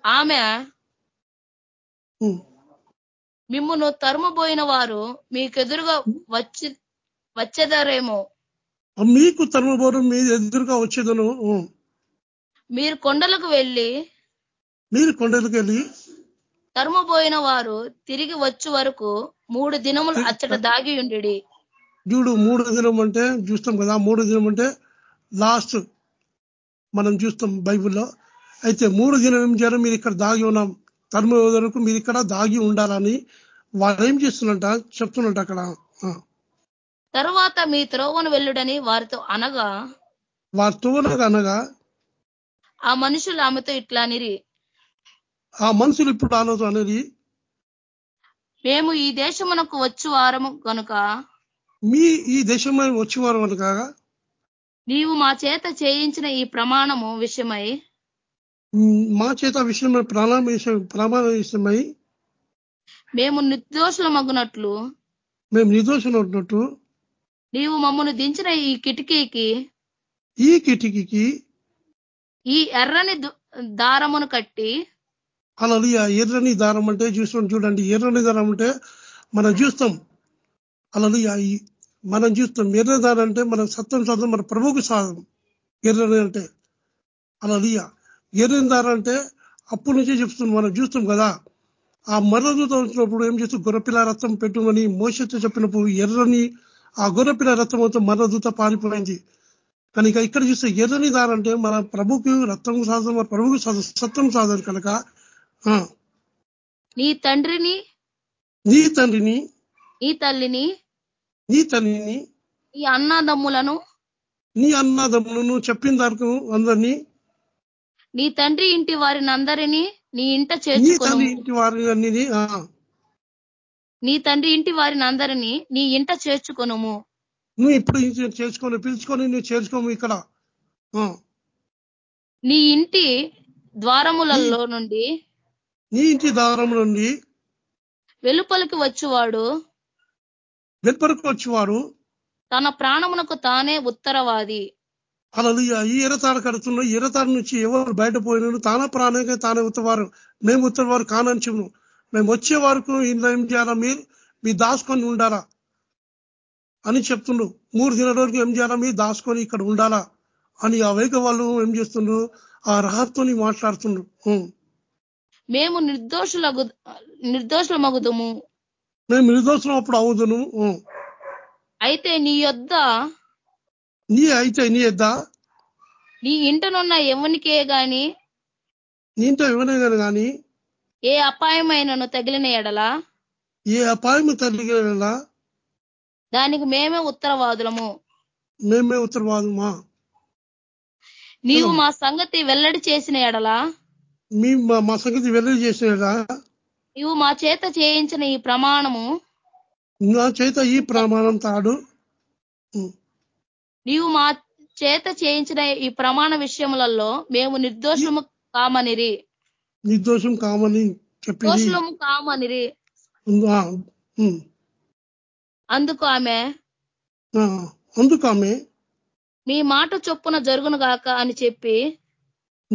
ఆమె ఉం. మిమ్మును తరుమబోయిన వారు మీకెదురుగా వచ్చి వచ్చేదారేమో. మీకు తరుమబోరం మీ ఎదురుగా వచ్చేదను. మీరు కొండలకు వెళ్ళి మీరు కొండలకు వెళ్ళి తరుమబోయిన వారు తిరిగి వచ్చు వరకు మూడు దినములు అచ్చట దాగి ఉండి చూడు మూడు దినం అంటే చూస్తాం కదా మూడు దినం అంటే లాస్ట్ మనం చూస్తాం బైబిల్లో. అయితే మూడు దినం ఏం చేయాలి? మీరు ఇక్కడ దాగి ఉన్నాం. తరుమ వరకు మీరు ఇక్కడ దాగి ఉండాలని వాళ్ళు ఏం చేస్తున్నట్ట చెప్తున్నట్టు అక్కడ. తరువాత మీ త్రోవను వెళ్ళుడని వారితో అనగా వారి తువనగా అనగా ఆ మనుషులు ఆమెతో ఇట్లా నిరి ఆ మనుషులు ఇప్పుడు ఆలోచన అనేది మేము ఈ దేశమునకు వచ్చు వారము గనుక మీ ఈ దేశమై వచ్చేవారు కనుక నీవు మా చేత చేయించిన ఈ ప్రమాణము విషయమై మ్, చేత విషయమై ప్రాణం ప్రమాణ విషయమై మేము నిర్దోషులమగునట్లు మేము నిర్దోషులు ఉన్నట్టు నీవు మమ్మను దించిన ఈ కిటికీకి ఈ కిటికీకి ఈ ఎర్రని దారమును కట్టి అలా ఎర్రని దారం అంటే చూస్తాం చూడండి. ఎర్రని దారం అంటే మనం చూస్తాం. అలా మనం చూస్తాం. ఎర్ర దారం అంటే మనం సత్యం సాధం మన ప్రభువుకు సాధం ఎర్రని అంటే అలా ఎర్రని దారం అంటే అప్పటి నుంచే చెప్తున్నాం. మనం చూస్తాం కదా. ఆ మరదూత వచ్చినప్పుడు ఏం చేస్తూ గొర్రెపిల్ల రక్తం పెట్టుమని మోసతో చెప్పినప్పుడు ఎర్రని ఆ గొర్రెపిల్ల రక్తం అంతా మరణదూత పారిపోయింది. కనుక ఇక్కడ చూస్తే ఎర్రని దారం అంటే మన ప్రభుకి రక్తం సాధం మన ప్రభుకి సాధం సత్యం సాధన కనుక నీ తండ్రిని నీ తండ్రిని నీ తల్లిని నీ తండ్రిని నీ అన్నదమ్ములను నీ అన్నదమ్ములను చెప్పిన దానికి అందరినీ నీ తండ్రి ఇంటి వారిని అందరినీ నీ ఇంట చేర్చుకొను. ఇంటి వారిని నీ తండ్రి ఇంటి వారిని అందరినీ నీ ఇంట చేర్చుకొనుము నువ్వు ఇప్పుడు ఇది చేసుకొని పిలుచుకొని నువ్వు చేసుకోము ఇక్కడ. నీ ఇంటి ద్వారములలో నుండి నీ ఇంటి దారం నుండి వెలుపలికి వచ్చువాడు వెలుపరకు వచ్చేవాడు తన ప్రాణమునకు తానే ఉత్తరవాది. అలా ఈ ఎరతాడు కడుతున్న ఎరతాడు నుంచి ఎవరు బయట పోయినారు తాన ప్రాణంగా తానే ఉత్తవారు మేము ఉత్తరవారు కానని మేము వచ్చే వరకు ఇంట్లో ఏం చేయాలా మీరు మీ దాచుకొని ఉండాలా? అని చెప్తుండ్రు మూడు దిన రోజులు ఏం చేయాలా మీరు దాచుకొని ఇక్కడ ఉండాలా? అని ఆ వేగ వాళ్ళు ఏం చేస్తుండ్రు? ఆ రహత్తోని మాట్లాడుతుండ్రు. మేము నిర్దోషులగు నిర్దోషులమగుదుము. మేము నిర్దోషం అప్పుడు అవుదును. అయితే నీ యొద్ద నీ అయితే నీ ఎద్దా నీ ఇంటనున్న ఎవనికే గాని? నీంతో ఇవ్వలేదు కానీ ఏ అపాయమైనను తగిలిన ఎడల? ఏ అపాయం తల్లిగా దానికి మేమే ఉత్తరవాదులము. మేమే ఉత్తరవాదమా? నీవు మా సంగతి వెల్లడి చేసిన ఎడల? మీ మా- సంగతి వెల్లడి చేసినదా నీవు మా చేత చేయించిన ఈ ప్రమాణము నా చేత ఈ ప్రమాణం తాడు. నీవు మా చేత చేయించిన ఈ ప్రమాణ విషయములలో మేము నిర్దోషము కామనిరి. నిర్దోషం కామని దోషులము కామనిరి. అందుకు ఆమె అందుకు ఆమె మీ మాట చొప్పున జరుగును గాక అని చెప్పి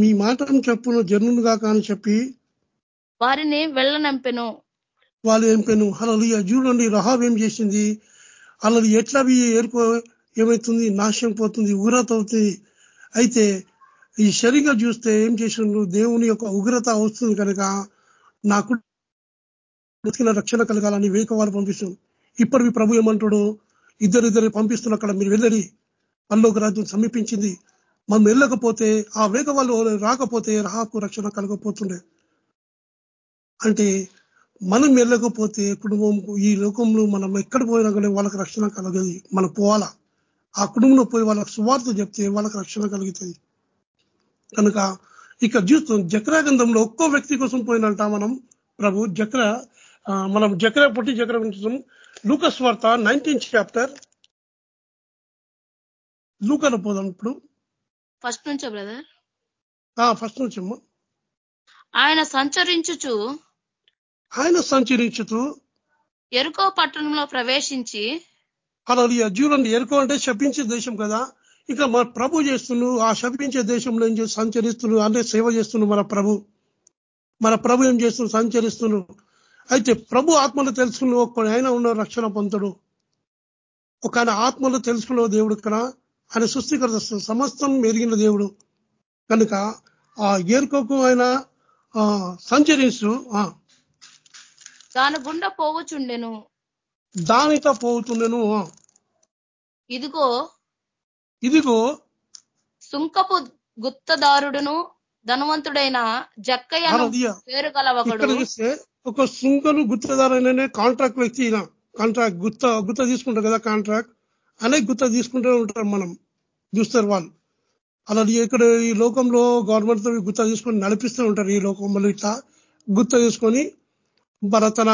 మీ మాటను చెప్పున జనులు కాక అని చెప్పి వారిని వెళ్ళనంపెను. వాళ్ళు ఏం పెను? అలా చూడండి రహాబ్ ఏం చేసింది? అలా ఎట్లా అవి ఏర్పో ఏమవుతుంది నాశనం పోతుంది ఉగ్రత అవుతుంది. అయితే ఈ శరీరంగా చూస్తే ఏం చేసిండు దేవుని యొక్క ఉగ్రత వస్తుంది కనుక నాకు బ్రతికిన రక్షణ కలగాలని వేక వాళ్ళు పంపిస్తుంది ఇప్పటివి ప్రభు ఏమంటాడు? ఇద్దరిద్దరు పంపిస్తున్న అక్కడ మీరు వెళ్ళరి పల్లోక రాజ్యం సమీపించింది. మనం వెళ్ళకపోతే ఆ వేగ వాళ్ళు రాకపోతే రహాకు రక్షణ కలగపోతుండే. అంటే మనం వెళ్ళకపోతే కుటుంబం ఈ లోకంలో మనం ఎక్కడ పోయినా కానీ వాళ్ళకి రక్షణ కలగదు. మనం పోవాలా? ఆ కుటుంబంలో పోయి వాళ్ళకి సువార్త చెప్తే వాళ్ళకి రక్షణ కలుగుతుంది. కనుక ఇక్కడ చూస్తాం జక్రా గ్రంథంలో ఒక్కో వ్యక్తి కోసం పోయినంట మనం ప్రభు జక్ర మనం జక్ర పుట్టి జక్ర చూస్తాం లూకస్ వార్త నైన్టీన్ చాప్టర్. లూకను పోదాం ఇప్పుడు. ఫస్ట్ నుంచే బ్రదర్? ఫస్ట్ నుంచి. ఆయన సంచరించుచు ఆయన సంచరించుతూ ఎరుకో పట్టణంలో ప్రవేశించి అలా చూడండి ఎరుకో అంటే శపించే దేశం కదా. ఇక మన ప్రభు చేస్తున్నాడు ఆ శపించే దేశంలో ఏం చేస్తు సంచరిస్తున్నాడు అంటే సేవ చేస్తున్నాడు మన ప్రభు. మన ప్రభు ఏం చేస్తున్నాడు సంచరిస్తున్నాడు అయితే ప్రభు ఆత్మలో తెలుసుకున్న ఒక ఆయన ఉన్న రక్షణ పొందుతాడు. ఒక ఆయన ఆత్మలో తెలుసుకున్న దేవుడు కదా. ఆయన సృష్టికర్త సమస్తం ఎరిగిన దేవుడు. కనుక ఆ ఏరుకోకు ఆయన ఆ, దాని గుండా పోవచుండెను. దానితో పోతుండెను ఇదిగో ఇదిగో సుంకపు గుత్తదారుడును ధనవంతుడైన హల్లెలూయా. పేరు చూస్తే ఒక సుంకను గుత్తదారైన కాంట్రాక్ట్ వ్యక్తి కాంట్రాక్ట్ గుత్త గుత్త తీసుకుంటారు కదా కాంట్రాక్ట్. అనే గుత్త తీసుకుంటూ ఉంటారు మనం. చూస్తారు వాళ్ళు. అలా ఇక్కడ ఈ లోకంలో గవర్నమెంట్తో గుత్త తీసుకొని నడిపిస్తూ ఉంటారు ఈ లోకంలో ఇట్లా గుత్త తీసుకొని మన తన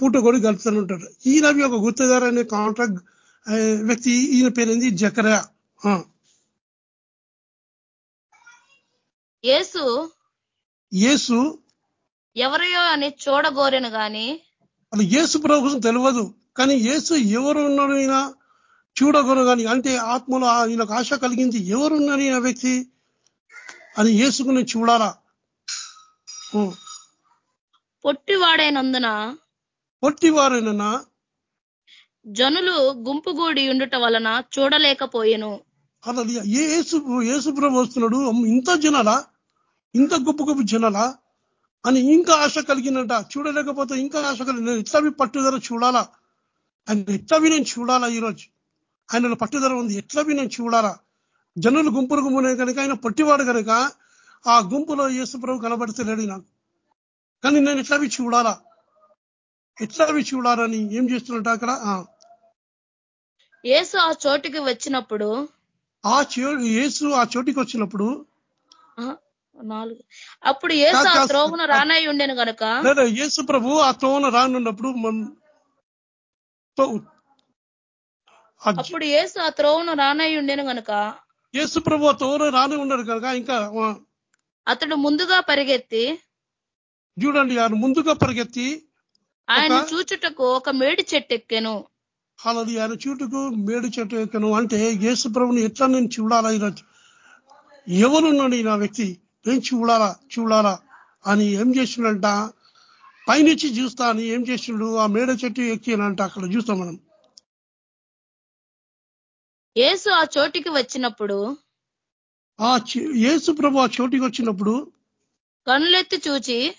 పూట కూడా గడుపుతూ ఉంటారు. ఈయనవి ఒక గుత్తదారు అనే కాంట్రాక్ట్ వ్యక్తి ఈయన పేరేంది? జకరా యేసు. యేసు ఎవరయో అని చూడగోరెను గాని. అది యేసు ప్రభు తెలియదు. కానీ యేసు ఎవరు ఉన్నాడు ఈయన? చూడగలరు కానీ అంటే ఆత్మలో ఈయనకు ఆశ కలిగించి ఎవరు ఉన్నారు ఈయన వ్యక్తి? అని యేసుకు నేను చూడాలా? పొట్టివాడైనందున పొట్టివారైనా జనులు గుంపుగూడి ఉండుట వలన చూడలేకపోయెను. అలా ఏ యేసు యేసు ప్రభు వస్తున్నాడు? ఇంత జనాలా? ఇంత గొప్ప గొప్ప జనాలా? అని ఇంకా ఆశ కలిగినట. చూడలేకపోతే ఇంకా ఆశ కలిగి నేను ఎట్లవి పట్టుదల చూడాలా? ఆయన ఎట్లవి నేను చూడాలా ఈరోజు? ఆయనలో పట్టుదల ఉంది. ఎట్లవి నేను చూడాలా? జనులు గుంపులు గుంపునే కనుక ఆయన పట్టివాడు కనుక ఆ గుంపులో యేసు ప్రభు కనబడతలేడు నాకు. కానీ నేను ఎట్లవి చూడాలా? ఎట్లవి చూడాలని ఏం చేస్తున్నట్ట అక్కడ? యేసు ఆ చోటికి వచ్చినప్పుడు ఆ యేసు ఆ చోటికి వచ్చినప్పుడు నాలుగు. అప్పుడు యేసు ఆ. త్రోవున రానై ఉండెను లేదా యేసు ప్రభు ఆ తోన రానున్నప్పుడు అప్పుడు యేసు ఆ త్రోవును రానై ఉండెను గనుక యేసు ప్రభు ఆ తోన రాని ఉన్నారు కనుక ఇంకా అతడు ముందుగా పరిగెత్తి చూడండి ఆయన ముందుగా పరిగెత్తి ఆయన చూచుటకు ఒక మేడి చెట్టు ఎక్కెను అలాది ఆయన చూటుకు మేడు చెట్టు ఎక్కను. అంటే యేసు ప్రభుని ఎట్లా నేను చూడాలా ఈరోజు? ఎవరున్నాడు ఈ నా వ్యక్తి? నేను చూడాలా? చూడాలా? అని ఏం చేసిండంట పైనుంచి చూస్తా అని ఏం చేసిండు? ఆ మేడ చెట్టు ఎక్కినంట అక్కడ చూస్తాం మనం. యేసు ఆ చోటికి వచ్చినప్పుడు? ఆ యేసు ప్రభు ఆ చోటికి వచ్చినప్పుడు? కనులెత్తి చూచి.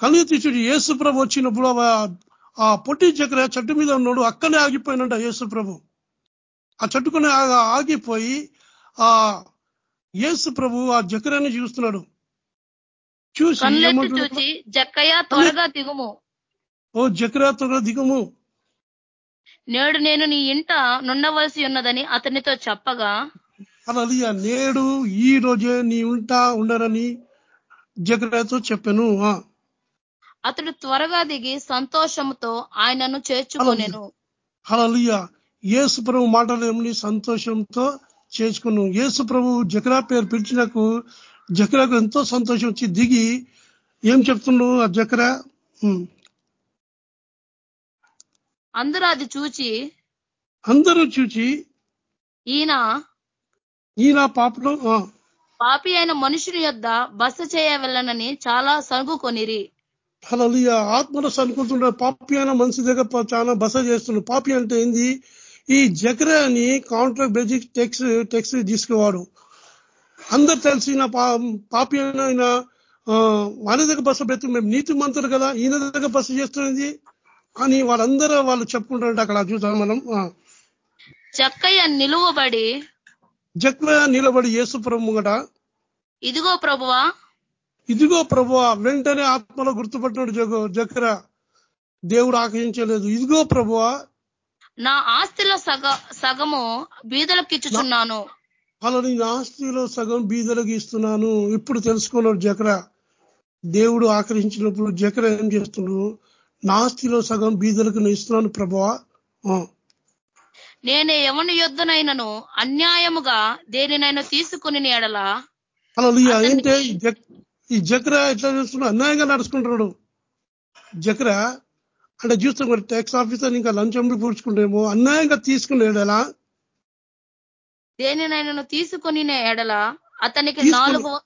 కళ్ళు తీసుడు యేసు ప్రభు వచ్చినప్పుడు ఆ- పొట్టి చక్ర చెట్టు మీద ఉన్నాడు అక్కడే ఆగిపోయినంట యేసు ప్రభు. ఆ చెట్టుకుని ఆగిపోయి ఆ యేసు ప్రభు ఆ చక్రాన్ని చూస్తున్నాడు. చూసి? చూచి జక్కయ్య త్వరగా దిగుము. ఓ చక్రాతో దిగము. నేడు నేను నీ ఇంట నుండవలసి ఉన్నదని అతనితో చెప్పగా అలా నేడు ఈ రోజే నీ ఉంటా ఉండరని జకరాతో చెప్పాను. ఆ. అతడు త్వరగా దిగి సంతోషంతో ఆయనను చేర్చుకొనెను. హలలుయ యేసు ప్రభు మాటలు ఏమని సంతోషంతో చేసుకున్నాం యేసు ప్రభు జకరా పేరు పిలిచినకు జకరకు ఎంతో సంతోషం వచ్చి దిగి ఏం చెప్తున్నావు ఆ జకర? అందరూ అది చూచి అందరూ చూచి ఈయన ఈయన పాపలో ఆ, పాపి అయిన మనుషుని యొద్ద బస చేయ వెళ్ళనని చాలా సనుగుకొనిరి హల్లెలూయా. ఆత్మలో అనుకుంటుండే పాపి అయిన మనిషి దగ్గర చాలా బస చేస్తున్నాడు పాపి అంటే ఏంది? ఈ జకర అని కాంట్రాక్ట్ బేసిక్ టెక్స్ టెక్స్ తీసుకువాడు. అందరు తెలిసిన పాపి అయిన వాళ్ళ దగ్గర బస పెడుతుంది మేము నీతి మంతులు కదా ఈయన దగ్గర బస చేస్తున్నది అని వాళ్ళందరూ వాళ్ళు చెప్పుకుంటారంటే అక్కడ చూద్దాం మనం ఆ. చక్కయ్య నిలువబడి. జక్ర నిలబడి యేసుపురం ముంగట. ఇదిగో ప్రభువా. ఇదిగో ప్రభు వెంటనే ఆత్మలో గుర్తుపట్టినాడు జగ జక్ర దేవుడు ఆకరించలేదు ఇదిగో ప్రభువా. నా ఆస్తిలో సగ సగము బీదలకిచ్చుచున్నాను. అలా నీ ఆస్తిలో సగం బీదలకు ఇస్తున్నాను. ఇప్పుడు తెలుసుకున్నాడు జకర. దేవుడు ఆకరించినప్పుడు జకర ఏం చేస్తున్నాడు? నా ఆస్తిలో సగం బీదలకు నేను ఇస్తున్నాను ప్రభువా ఆ. నేను ఎవని యొద్దనైనను అన్యాయముగా దేనినైనా తీసుకుని ఎడల? అలా ఏంటే? ఈ జక్- ఈ జకర ఎట్లా చేస్తున్నాడు? అన్యాయంగా నడుచుకుంటున్నాడు. జకర అంటే చూస్తాం మరి ట్యాక్స్ ఆఫీసర్ ఇంకా లంచం పూడ్చుకుంటేమో అన్యాయంగా తీసుకున్నాడు ఎలా? దేనినైనా తీసుకుని ఎడల అతనికి నాలుగు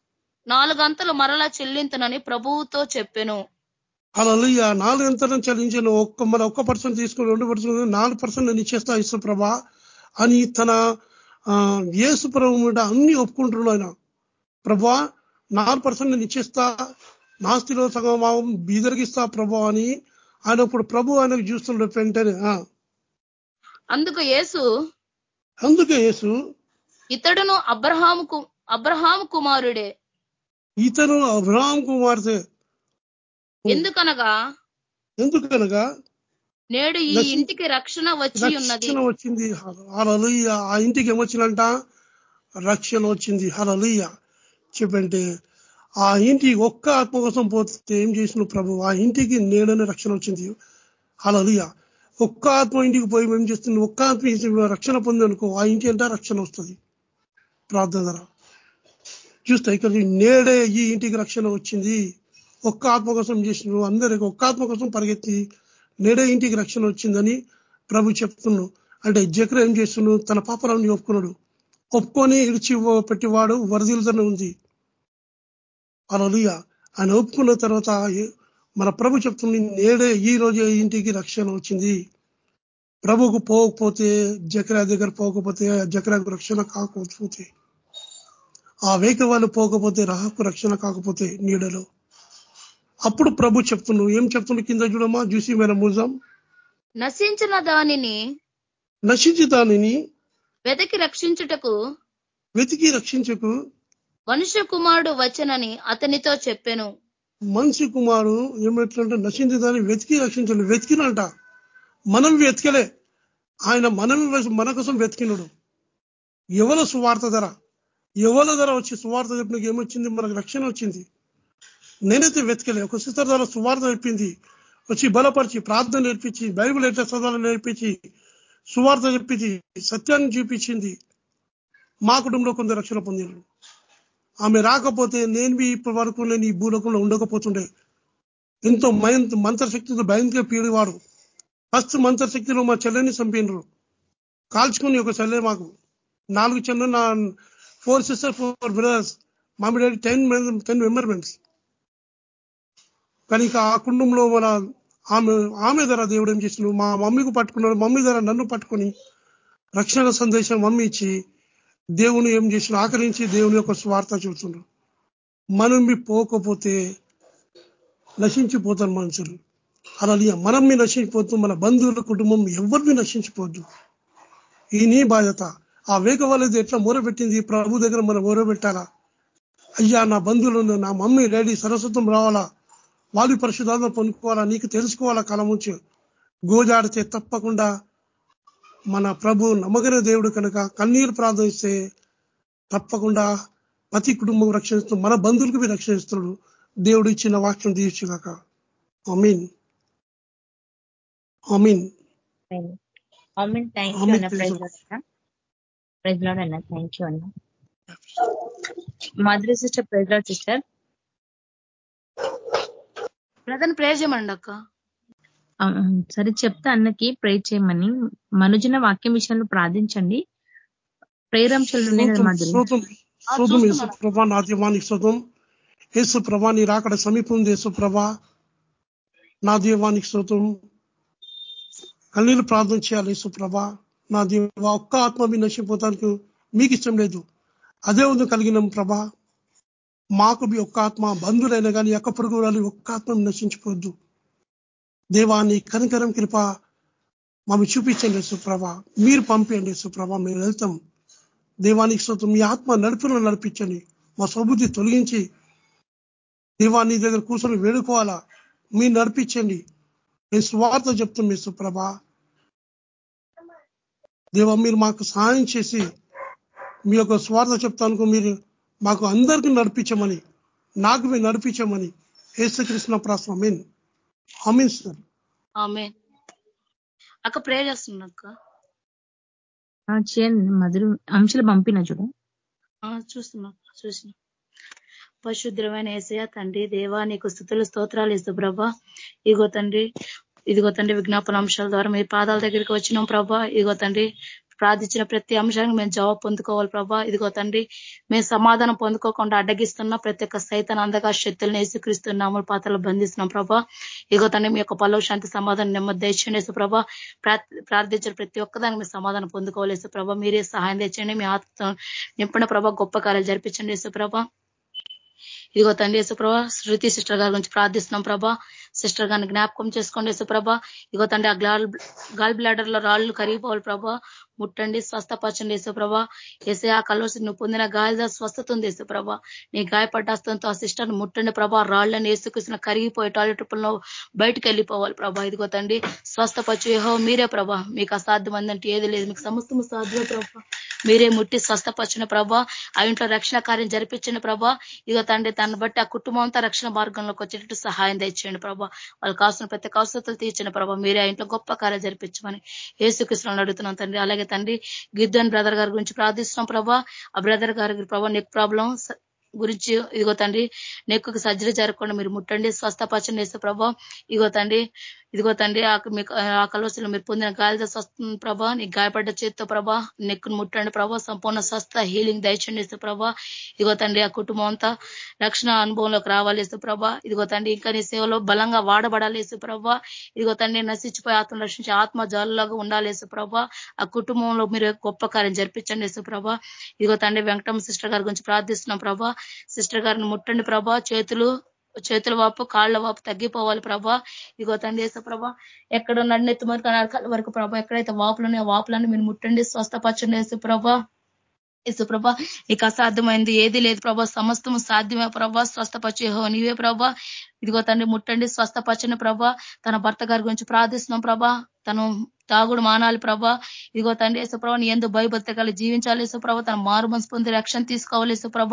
నాలుగంతలు మరలా చెల్లింతునని ప్రభువుతో చెప్పెను. అలా నాలుగు ఎంత చెల్లించాను. ఒక్క మన ఒక్క పర్సెంట్ తీసుకుని రెండు పర్సెంట్ నాలుగు పర్సెంట్ నేను ఇచ్చేస్తా ఇసు ప్రభా అని తన యేసు ప్రభు మీద అన్ని ఒప్పుకుంటున్నాడు ఆయన. ప్రభా నాలుగు పర్సెంట్ నేను ఇచ్చేస్తా నాస్తిలో సగం ఇస్తా ప్రభా అని ఆయన ఇప్పుడు ప్రభు ఆయనకు చూస్తున్నాడు వెంటనే. అందుకు యేసు అందుకే యేసు ఇతడును అబ్రహాము అబ్రహాము కుమారుడే. ఇతను అబ్రాహం కుమార్తె. ఎందుకనగా? ఎందుకనగా? నేడు ఈ ఇంటికి రక్షణ వచ్చి ఉన్నది. రక్షణ వచ్చింది. హలలుయ్య ఆ ఇంటికి ఏమొచ్చిందంట రక్షణ వచ్చింది. హలలుయ్య చెప్పంటే ఆ ఇంటి ఒక్క ఆత్మ కోసం పోతే ఏం చేసిన ప్రభు? ఆ ఇంటికి నేడనే రక్షణ వచ్చింది. హలలుయ్య ఒక్క ఆత్మ ఇంటికి పోయి ఏం చేస్తుంది ఒక్క ఆత్మ ఇంటికి రక్షణ పొంది అనుకో ఆ ఇంటి అంటే రక్షణ వస్తుంది. ప్రార్థన ద్వారా చూస్తే ఇక్కడ నేడే ఈ ఇంటికి రక్షణ వచ్చింది. ఒక్క ఆత్మ కోసం చేసిన అందరికి ఒక్క ఆత్మ కోసం పరిగెత్తి నేడే ఇంటికి రక్షణ వచ్చిందని ప్రభు చెప్తున్నాడు. అంటే జక్ర ఏం చేస్తున్నాడు? తన పాపరాన్ని ఒప్పుకున్నాడు. ఒప్పుకొని ఇడిచి పెట్టివాడు వరదీలతోనే ఉంది. అలలుయ ఆయన ఒప్పుకున్న తర్వాత మన ప్రభు చెప్తుంది నేడే ఈ రోజు ఇంటికి రక్షణ వచ్చింది. ప్రభుకు పోకపోతే జకరా దగ్గర పోకపోతే జకరాకు రక్షణ కాకపోతే ఆ వేక వాళ్ళు పోకపోతే రాహకు రక్షణ కాకపోతే నీడలో. అప్పుడు ప్రభు చెప్తున్నావు ఏం చెప్తున్నావు కింద చూడమా చూసి మన ముజం. నశించిన దానిని నశించి దానిని వెతకి రక్షించుటకు వెతికి రక్షించకు మనుష్య కుమారుడు వచ్చనని అతనితో చెప్పెను. మనిషి కుమారు ఏమిటంటే నశించి దాన్ని వెతికి రక్షించాలి వెతికినంట మనం వెతకలే. ఆయన మనం మన కోసం వెతికినాడు. ఎవల సువార్త ధర? ఎవరి ధర వచ్చి సువార్త చెప్పినకి ఏమొచ్చింది? మనకు రక్షణ వచ్చింది. నేనైతే వెతకలే. ఒక సిస్టర్ ద్వారా సువార్త చెప్పింది. వచ్చి బలపరిచి ప్రార్థన నేర్పించి బైబిల్ ఎట్లా చదవాలని నేర్పించి సువార్త చెప్పింది. సత్యాన్ని చూపించింది. మా కుటుంబంలో కొందరు రక్షణ పొందినారు. ఆమె రాకపోతే నేను మీ ఇప్పటి వరకు నేను ఈ భూలోకంలో ఉండకపోతుండే. ఎంతో మయం- మంత్రశక్తితో భయంకర పీడివాడు. ఫస్ట్ మంత్రశక్తిలో మా చెల్లెని చంపినరు. కాల్చుకుని ఒక చెల్లె మాకు. నాలుగు చెల్లె నా ఫోర్ సిస్టర్ ఫోర్ బ్రదర్స్ మా డాడీ టెన్ టెన్ మెంబర్మెంట్స్ కానీ ఆ కుటుంబంలో మన ఆమె ఆమె ధర దేవుడు ఏం చేసినాడు మా మమ్మీకి పట్టుకున్నాడు. మమ్మీ ధర నన్ను పట్టుకొని రక్షణ సందేశం మమ్మీ ఇచ్చి దేవుని ఏం చేసిన ఆకరించి దేవుని యొక్క స్వార్థ చూస్తున్నాడు మనం మీ పోకపోతే నశించిపోతారు మనుషులు. అలా మనం మీ నశించిపోతూ. మన బంధువుల కుటుంబం ఎవరిని నశించిపోద్దు? ఈ నీ బాధ్యత. ఆ వేగ వాళ్ళది ఎట్లా మొరబెట్టింది ప్రభు దగ్గర మనం మొరబెట్టాలా అయ్యా నా బంధువులు నా మమ్మీ డాడీ సరస్వతం రావాలా? వాళ్ళు పరిశుధాత్మ పొందుకోవాలా? నీకు తెలుసుకోవాలా కాలం నుంచి? గోజాడితే తప్పకుండా మన ప్రభు నమ్మకన దేవుడు కనుక కన్నీరు ప్రార్థిస్తే తప్పకుండా ప్రతి కుటుంబం రక్షిస్తూ మన బంధువులకు మీరు రక్షిస్తున్నాడు దేవుడు ఇచ్చిన వాక్యం తీర్చుగాక అమీన్ అమీన్ ఆమెన్. Thank you amen. అన్న థ్యాంక్ యూ అన్న. మాధురి సిస్టర్ ప్రెజర్ సిస్టర్ బ్రదర్ ప్రేర్ చేయమండి అక్క. సరే చెప్తా అన్నకి ప్రే చేయమని. మనుజన వాక్యం విషయంలో ప్రార్థించండి. ప్రేరంశాలు నా దీవానికి శోతం యేసు ప్రభా నీ రాకడ సమీపం యేసు ప్రభా నా దీవానికి శోతం కన్నీళ్ళు ప్రార్థన చేయాలి యేసు ప్రభా నా దీవ ఒక్క ఆత్మ మీ నశిపోతానికి మీకు ఇష్టం లేదు. అదే ఉంది కలిగిన ప్రభా. మాకు మీ ఒక్క ఆత్మ బంధువులైనా కానీ ఎక్క పొరుగు ఒక్క ఆత్మ నశించిపోద్దు దేవాన్ని కనికరం కృప మమ్మల్ని చూపించండి సుప్రభ మీరు పంపించండి సుప్రభ మేము వెళ్తాం. దేవానికి సొంతం మీ ఆత్మ నడుపులను నడిపించండి. మా సబుద్ధి తొలగించి దేవాన్ని దగ్గర కూర్చొని వేడుకోవాలా? మీరు నడిపించండి. నేను స్వార్థ చెప్తాం మీ సుప్రభ దేవ మీరు మాకు సహాయం చేసి మీ యొక్క స్వార్థ చెప్తానుకో మీరు మాకు అందరికీ నడిపించమని నాకు మీరు నడిపించమని ఏసుకృష్ణ ప్రాసం మీన్ అమీన్ సార్ ఆమె అక్క ప్రే చేస్తున్నా అక్క. చేయండి మధురు అంశాలు పంపిన చూడ. చూస్తున్నా చూసిన పరిశుద్రమైన ఏసయ తండ్రి దేవా నీకు స్థుతులు స్తోత్రాలు ఇస్తూ ప్రభా. ఇగో తండ్రి ఇదిగో తండ్రి విజ్ఞాపన అంశాల ద్వారా మీ పాదాల దగ్గరికి వచ్చినాం ప్రభా. ఇదిగో తండ్రి ప్రార్థించిన ప్రతి అంశానికి మేము జవాబు పొందుకోవాలి ప్రభా. ఇదిగో తండ్రి మేము సమాధానం పొందుకోకుండా అడ్డగిస్తున్న ప్రతి ఒక్క సైతన్ అందగా శక్తులను వేసుక్రీస్తున్నాము పాత్రలు బంధిస్తున్నాం ప్రభా. ఇదిగో తండ్రి మీ యొక్క పలువు శాంతి సమాధానం నెమ్మది దయచేయండి ప్రభా. ప్రార్థించిన ప్రతి ఒక్కదానికి మీరు సమాధానం పొందుకోవాలి ప్రభా. మీరే సహాయం తెచ్చండి మీ ఆత్మ నింపిన ప్రభా. గొప్ప కార్యాలు జరిపించండి ప్రభా. ఇదిగో తండ్రి యేసుప్రభ శృతి సిస్టర్ గారి గురించి ప్రార్థిస్తున్నాం ప్రభా. సిస్టర్ గారిని జ్ఞాపకం చేసుకోండి. యేసుప్రభ ఇగో తండ్రి ఆ గ్లాల్ గాల్ బ్లాడర్లో రాళ్ళు కరిగిపోవాలి ప్రభా. ముట్టండి స్వస్థపరచండి యేసుప్రభ ఏసే ఆ కలవసి నువ్వు పొందిన గాయాల స్వస్థత ఉంది యేసుప్రభ నీ గాయపడ్డాస్తంతో ఆ సిస్టర్ని ముట్టండి ప్రభా. రాళ్ళని వేసుకుసిన కరిగిపోయి టాయిలెట్లో బయటకు వెళ్ళిపోవాలి ప్రభా. ఇదిగో తండ్రి స్వస్థపరచు ఏహో మీరే ప్రభా. మీకు అసాధ్యమందంటే ఏది లేదు. మీకు సమస్తము సాధ్యమే ప్రభా. మీరే ముట్టి స్వస్థపరిచిన ప్రభా ఆ ఇంట్లో రక్షణ కార్యం జరిపించిన ప్రభా ఇదిగో తండ్రి తను బట్టి ఆ కుటుంబం అంతా రక్షణ మార్గంలోకి వచ్చేటట్టు సహాయం తెచ్చేయండి ప్రభా. వాళ్ళు కావాల్సిన ప్రతి అవసరతలు తీర్చిన ప్రభా. మీరే ఆ ఇంట్లో గొప్ప కార్యం జరిపించమని ఏసుకృష్ణను అడుగుతున్నాం తండ్రి. అలాగే తండ్రి గిద్దన్ బ్రదర్ గారి గురించి ప్రార్థిస్తున్నాం ప్రభా. ఆ బ్రదర్ గారి ప్రభా నెక్ ప్రాబ్లం గురించి ఇదిగో తండ్రి నెక్కు సర్జరీ జరగకుండా మీరు ముట్టండి స్వస్థపరచండి వేసే ప్రభా. ఇదిగో తండ్రి ఇదిగో తండ్రి మీకు ఆ కలవసలు మీరు పొందిన గాయాలతో స్వస్థ ప్రభా. నీ గాయపడ్డ చేత్తో ప్రభా. నెక్కును ముట్టండి ప్రభా. సంపూర్ణ స్వస్థ హీలింగ్ దయచండి ఇస్తూ ప్రభా. ఇదిగో తండ్రి ఆ కుటుంబం అంతా రక్షణ అనుభవంలోకి రావాలి ఇస్తూ ప్రభా. ఇదిగో తండ్రి ఇంకా నీ సేవలో బలంగా వాడబడాలి ఇసు ప్రభా. ఇదిగో తండ్రి నశించిపోయి ఆత్మ రక్షించి ఆత్మ జాలులాగా ఉండాలి ఇసు ప్రభా. ఆ కుటుంబంలో మీరు గొప్ప కార్యం జరిపించండి ఇసు ప్రభా. ఇదిగో తండ్రి వెంకటమ్మ సిస్టర్ గారి గురించి ప్రార్థిస్తున్నాం ప్రభా. సిస్టర్ గారిని ముట్టండి ప్రభా. చేతులు చేతుల వాపు కాళ్ళ వాపు తగ్గిపోవాలి ప్రభా. ఇదిగో తండ్రి వేసే ప్రభా ఎక్కడ నన్నెత్తి వరకు నరకాల వరకు ప్రభా. ఎక్కడైతే వాపులున్నాయో వాపులను మీరు ముట్టండి స్వస్థపచ్చండి వేసు ప్రభా. యేసు నీకు అసాధ్యమైంది ఏది లేదు ప్రభా. సమస్తము సాధ్యమే ప్రభా. స్వస్థపచ్చే హో నీవే ప్రభా. ఇదిగో తండ్రి ముట్టండి స్వస్థపచ్చని ప్రభా. తన భర్త గారి గురించి ప్రార్థిస్తున్నాం ప్రభా. తను తాగుడు మానాలి ప్రభా. ఇదిగో తండ్రి యేసుప్రభ నీ ఎందు భయభద్రకాలు జీవించాలి యేసుప్రభ. తన మారు మనసు పొంది రక్షణ తీసుకోవాలి యేసుప్రభ.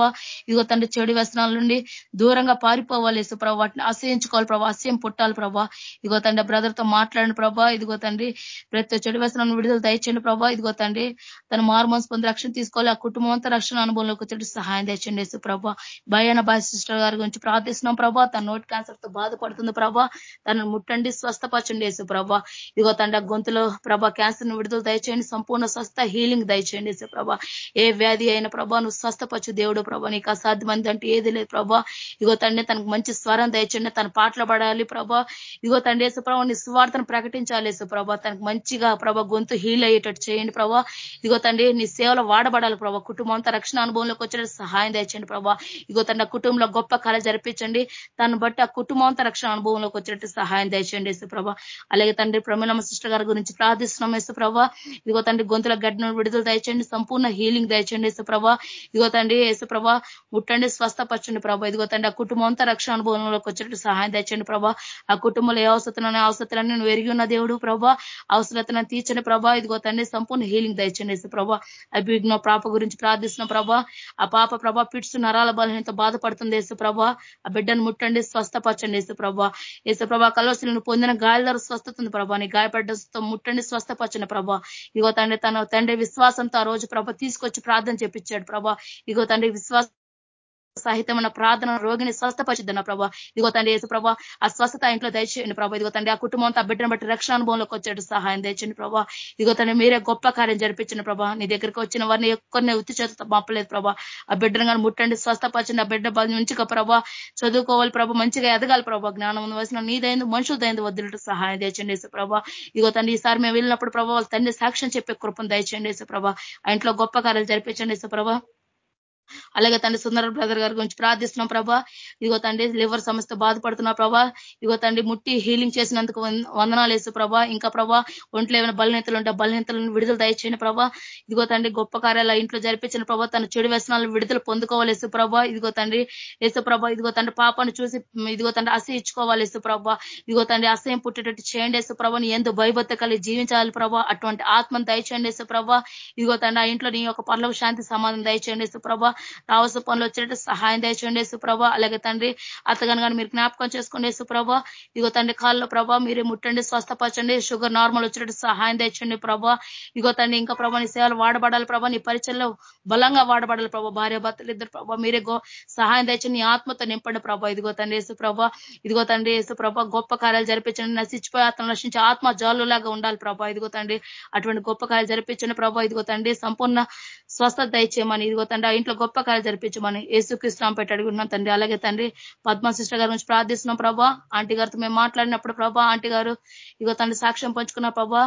ఇదిగో తండ్రి చెడు వ్యసనాల నుండి దూరంగా పారిపోవాలి యేసుప్రభ. వాటిని ఆశయించుకోవాలి ప్రభా. ఆశయం పుట్టాలి ప్రభా. ఇదిగో తండ్రి బ్రదర్తో మాట్లాడిన ప్రభా. ఇదిగో తండ్రి ప్రతి చెడు వ్యసనం విడుదల దయచండి ప్రభా. ఇదిగో తండ్రి తన మారు మనసు పొంది రక్షణ తీసుకోవాలి. ఆ కుటుంబం అంతా రక్షణ అనుభవంలోకి వచ్చేటి సహాయం దయచండి యేసు ప్రభా భయాన బాయ్ సిస్టర్ గారి గురించి ప్రార్థిస్తున్నాం ప్రభా. తన నోటి క్యాన్సర్తో బాధపడుతుంది ప్రభా. తనను ముట్టండి స్వస్థపరచండి యేసు ఇదిగో తండ్రి గొంతులో ప్రభా క్యాన్సర్ విడుదల దయచేయండి. సంపూర్ణ స్వస్థ హీలింగ్ దయచేయండి ప్రభా. ఏ వ్యాధి అయిన ప్రభా నువ్వు స్వస్థపచ్చు దేవుడు ప్రభా. నీకు అసాధ్యమంది అంటే ఏది లేదు ప్రభా. ఇగో తండ్రి తనకు మంచి స్వరం దయచేయండి. తన పాటలు పడాలి ప్రభా. ఇగో తండ్రి ప్రభా నీ స్వార్థను ప్రకటించాలి ప్రభా. తనకు మంచిగా ప్రభా గొంతు హీల్ అయ్యేటట్టు చేయండి ప్రభా. ఇగో తండ్రి నీ సేవలో వాడబడాలి ప్రభా. కుటుంబంతో రక్షణ అనుభవంలోకి వచ్చే సహాయం దయచండి ప్రభా. ఇగో తండ్రి కుటుంబంలో గొప్ప కళ జరిపించండి. తను బట్టి ఆ కుటుంబం అంతా రక్షణ అనుభవంలోకి వచ్చేటట్టు సహాయం దయచండి ప్రభా. అలాగే తండ్రి ప్రమిళమ్మ సిస్టర్ గారి గురించి ప్రార్థిస్తున్నాం యేసు ప్రభా. ఇదిగో తండ్రి గొంతుల గడ్డను విడుదల దయచండి సంపూర్ణ హీలింగ్ దయచండి యేసు ప్రభా. ఇదిగో తండ్రి యేసు ప్రభా ముట్టండి స్వస్థపరచండి ప్రభా. ఇదిగో తండ్రి ఆ కుటుంబం అంతా రక్షణ అనుభవంలోకి వచ్చినట్టు సహాయం దయచండి ప్రభా. ఆ కుటుంబంలో ఏ అవసరతలను అవసరతలన్నీ నువ్వు ఎరిగి ఉన్న దేవుడు ప్రభా. అవసరతలను తీర్చండి ప్రభా. ఇదిగో తండ్రి సంపూర్ణ హీలింగ్ దయచండి వేసు ప్రభా. అభిజ్ఞ పాప గురించి ప్రార్థిస్తున్నాం ప్రభా. ఆ పాప ప్రభా పిట్స్ నరాల బలహీనత బాధపడుతుంది యేసు ప్రభా. ఆ బిడ్డను ముట్టండి స్వస్థపరచండి యేసు ప్రభా. యేసు ప్రభా కలవసలను పొందిన గాయాల స్వస్థత ఉంది ప్రభా. నీ గాయపడ్డ ముట్టండి స్వస్థపరచిన ప్రభా. ఇగో తండ్రి తన తండ్రి విశ్వాసంతో ఆ రోజు ప్రభ తీసుకొచ్చి ప్రార్థన చెప్పించాడు ప్రభా. ఇగో తండ్రి విశ్వాసం సహితమైన ప్రార్థన రోగిని స్వస్థపరిచిద్దన్న ప్రభా. ఇదిగో తండ్రి యేసు ప్రభా ఆ స్వస్థత ఇంట్లో దయచేయండి ప్రభా. ఇదిగో తండ్రి ఆ కుటుంబం అంతా బిడ్డను బట్టి రక్షణ అనుభవంలోకి వచ్చేటు సహాయం దయచండి ప్రభా. ఇదిగో తండ్రి మీరే గొప్ప కార్యం జరిపించిన ప్రభా. నీ దగ్గరికి వచ్చిన వారిని ఎక్కువనే ఉత్తి చేత పంపలేదు ప్రభా. ఆ బిడ్డను కానీ ముట్టండి స్వస్థపరచండి. ఆ బిడ్డ మంచిగా ప్రభా. చదువుకోవాలి ప్రభా మంచిగా ఎదగాలి ప్రభా. జ్ఞానం వలసిన నీదైంది మనుషులదైంది వదిలిట సహాయం తెచ్చండి ప్రభా. ఇదిగో తండ్రి ఈసారి మేము వెళ్ళినప్పుడు ప్రభావ వాళ్ళ తండ్రి సాక్ష్యం చెప్పే కృపను దయచేయండి ప్రభా. ఆ ఇంట్లో గొప్ప కార్యాలు జరిపించండి ప్రభా. అలాగే తండ్రి సుందర బ్రదర్ గారి గురించి ప్రార్థిస్తున్నాం ప్రభా. ఇదిగో తండ్రి లివర్ సమస్య బాధపడుతున్నా ప్రభా. ఇదిగో తండ్రి ముట్టి హీలింగ్ చేసినందుకు వందనాలు వేసు ప్రభా. ఇంకా ప్రభా ఒంట్లో ఏమైనా బలహీనతలు ఉంటే బలహీనతలను విడుదల దయచేయండి ప్రభా. ఇదిగో తండ్రి గొప్ప కార్యాల ఇంట్లో జరిపించిన ప్రభా. తన చెడు వ్యసనాలను విడుదల పొందుకోవాలి యేసు ప్రభా. ఇదిగో తండ్రి యేసు ప్రభా ఇదిగో తండ్రి పాపను చూసి ఇదిగో తండ్రి అసహించుకోవాలి యేసు ప్రభా. ఇదిగో తండ్రి అసహ్యం పుట్టేటట్టు చేయండి యేసు ప్రభాని ఎందు భయభత్త కలిగి జీవించాలి ప్రభా. అటువంటి ఆత్మను దయచేయండి యేసు ప్రభా. ఇదిగో తండ్రి ఆ ఇంట్లో నీ యొక్క పనులకు శాంతి సమాధానం దయచేయండి యేసు ప్రభా. రావాల్సిన పనులు వచ్చేటట్టు సహాయం దయచేయండి సుప్రభ అలాగే తండ్రి అతగాని కానీ మీరు జ్ఞాపకం చేసుకోండి సుప్రభ ఇగో తండ్రి కాళ్ళలో ప్రభా మీరే ముట్టండి స్వస్థపరచండి షుగర్ నార్మల్ వచ్చేటట్టు సహాయం తెచ్చండి ప్రభా. ఇగో తండ్రి ఇంకా ప్రభా నీ సేవలు వాడబడాలి ప్రభా నీ పరిచయంలో బలంగా వాడబడాలి ప్రభా. భార్య భర్తలు ఇద్దరు ప్రభా మీరే సహాయం తెచ్చండి నీ ఆత్మతో నింపండి ప్రభా. ఇదిగో తండ్రి యేసు ప్రభా ఇదిగో తండ్రి యేసు ప్రభా గొప్ప కార్యాలు జరిపించండి నశించిపోయి అతను నశించి ఆత్మ జాలులాగా ఉండాలి ప్రభా. ఇదిగో తండ్రి అటువంటి గొప్ప కార్యాలు జరిపించండి ప్రభా. ఇదిగో తండ్రి సంపూర్ణ స్వస్థత దయచేయమని. ఇదిగో తండ్రి ఆ ఇంట్లో గొప్ప కార్యం జరిపించమని ఏసుకృష్ణం పెట్టి అడుగున్నాం తండ్రి. అలాగే తండ్రి పద్మ సిస్టర్ గారి గురించి ప్రార్థిస్తున్నాం ప్రభా. ఆంటీ గారితో మేము మాట్లాడినప్పుడు ప్రభా ఆంటీ గారు ఇదిగో తండ్రి సాక్ష్యం పంచుకున్న ప్రభా.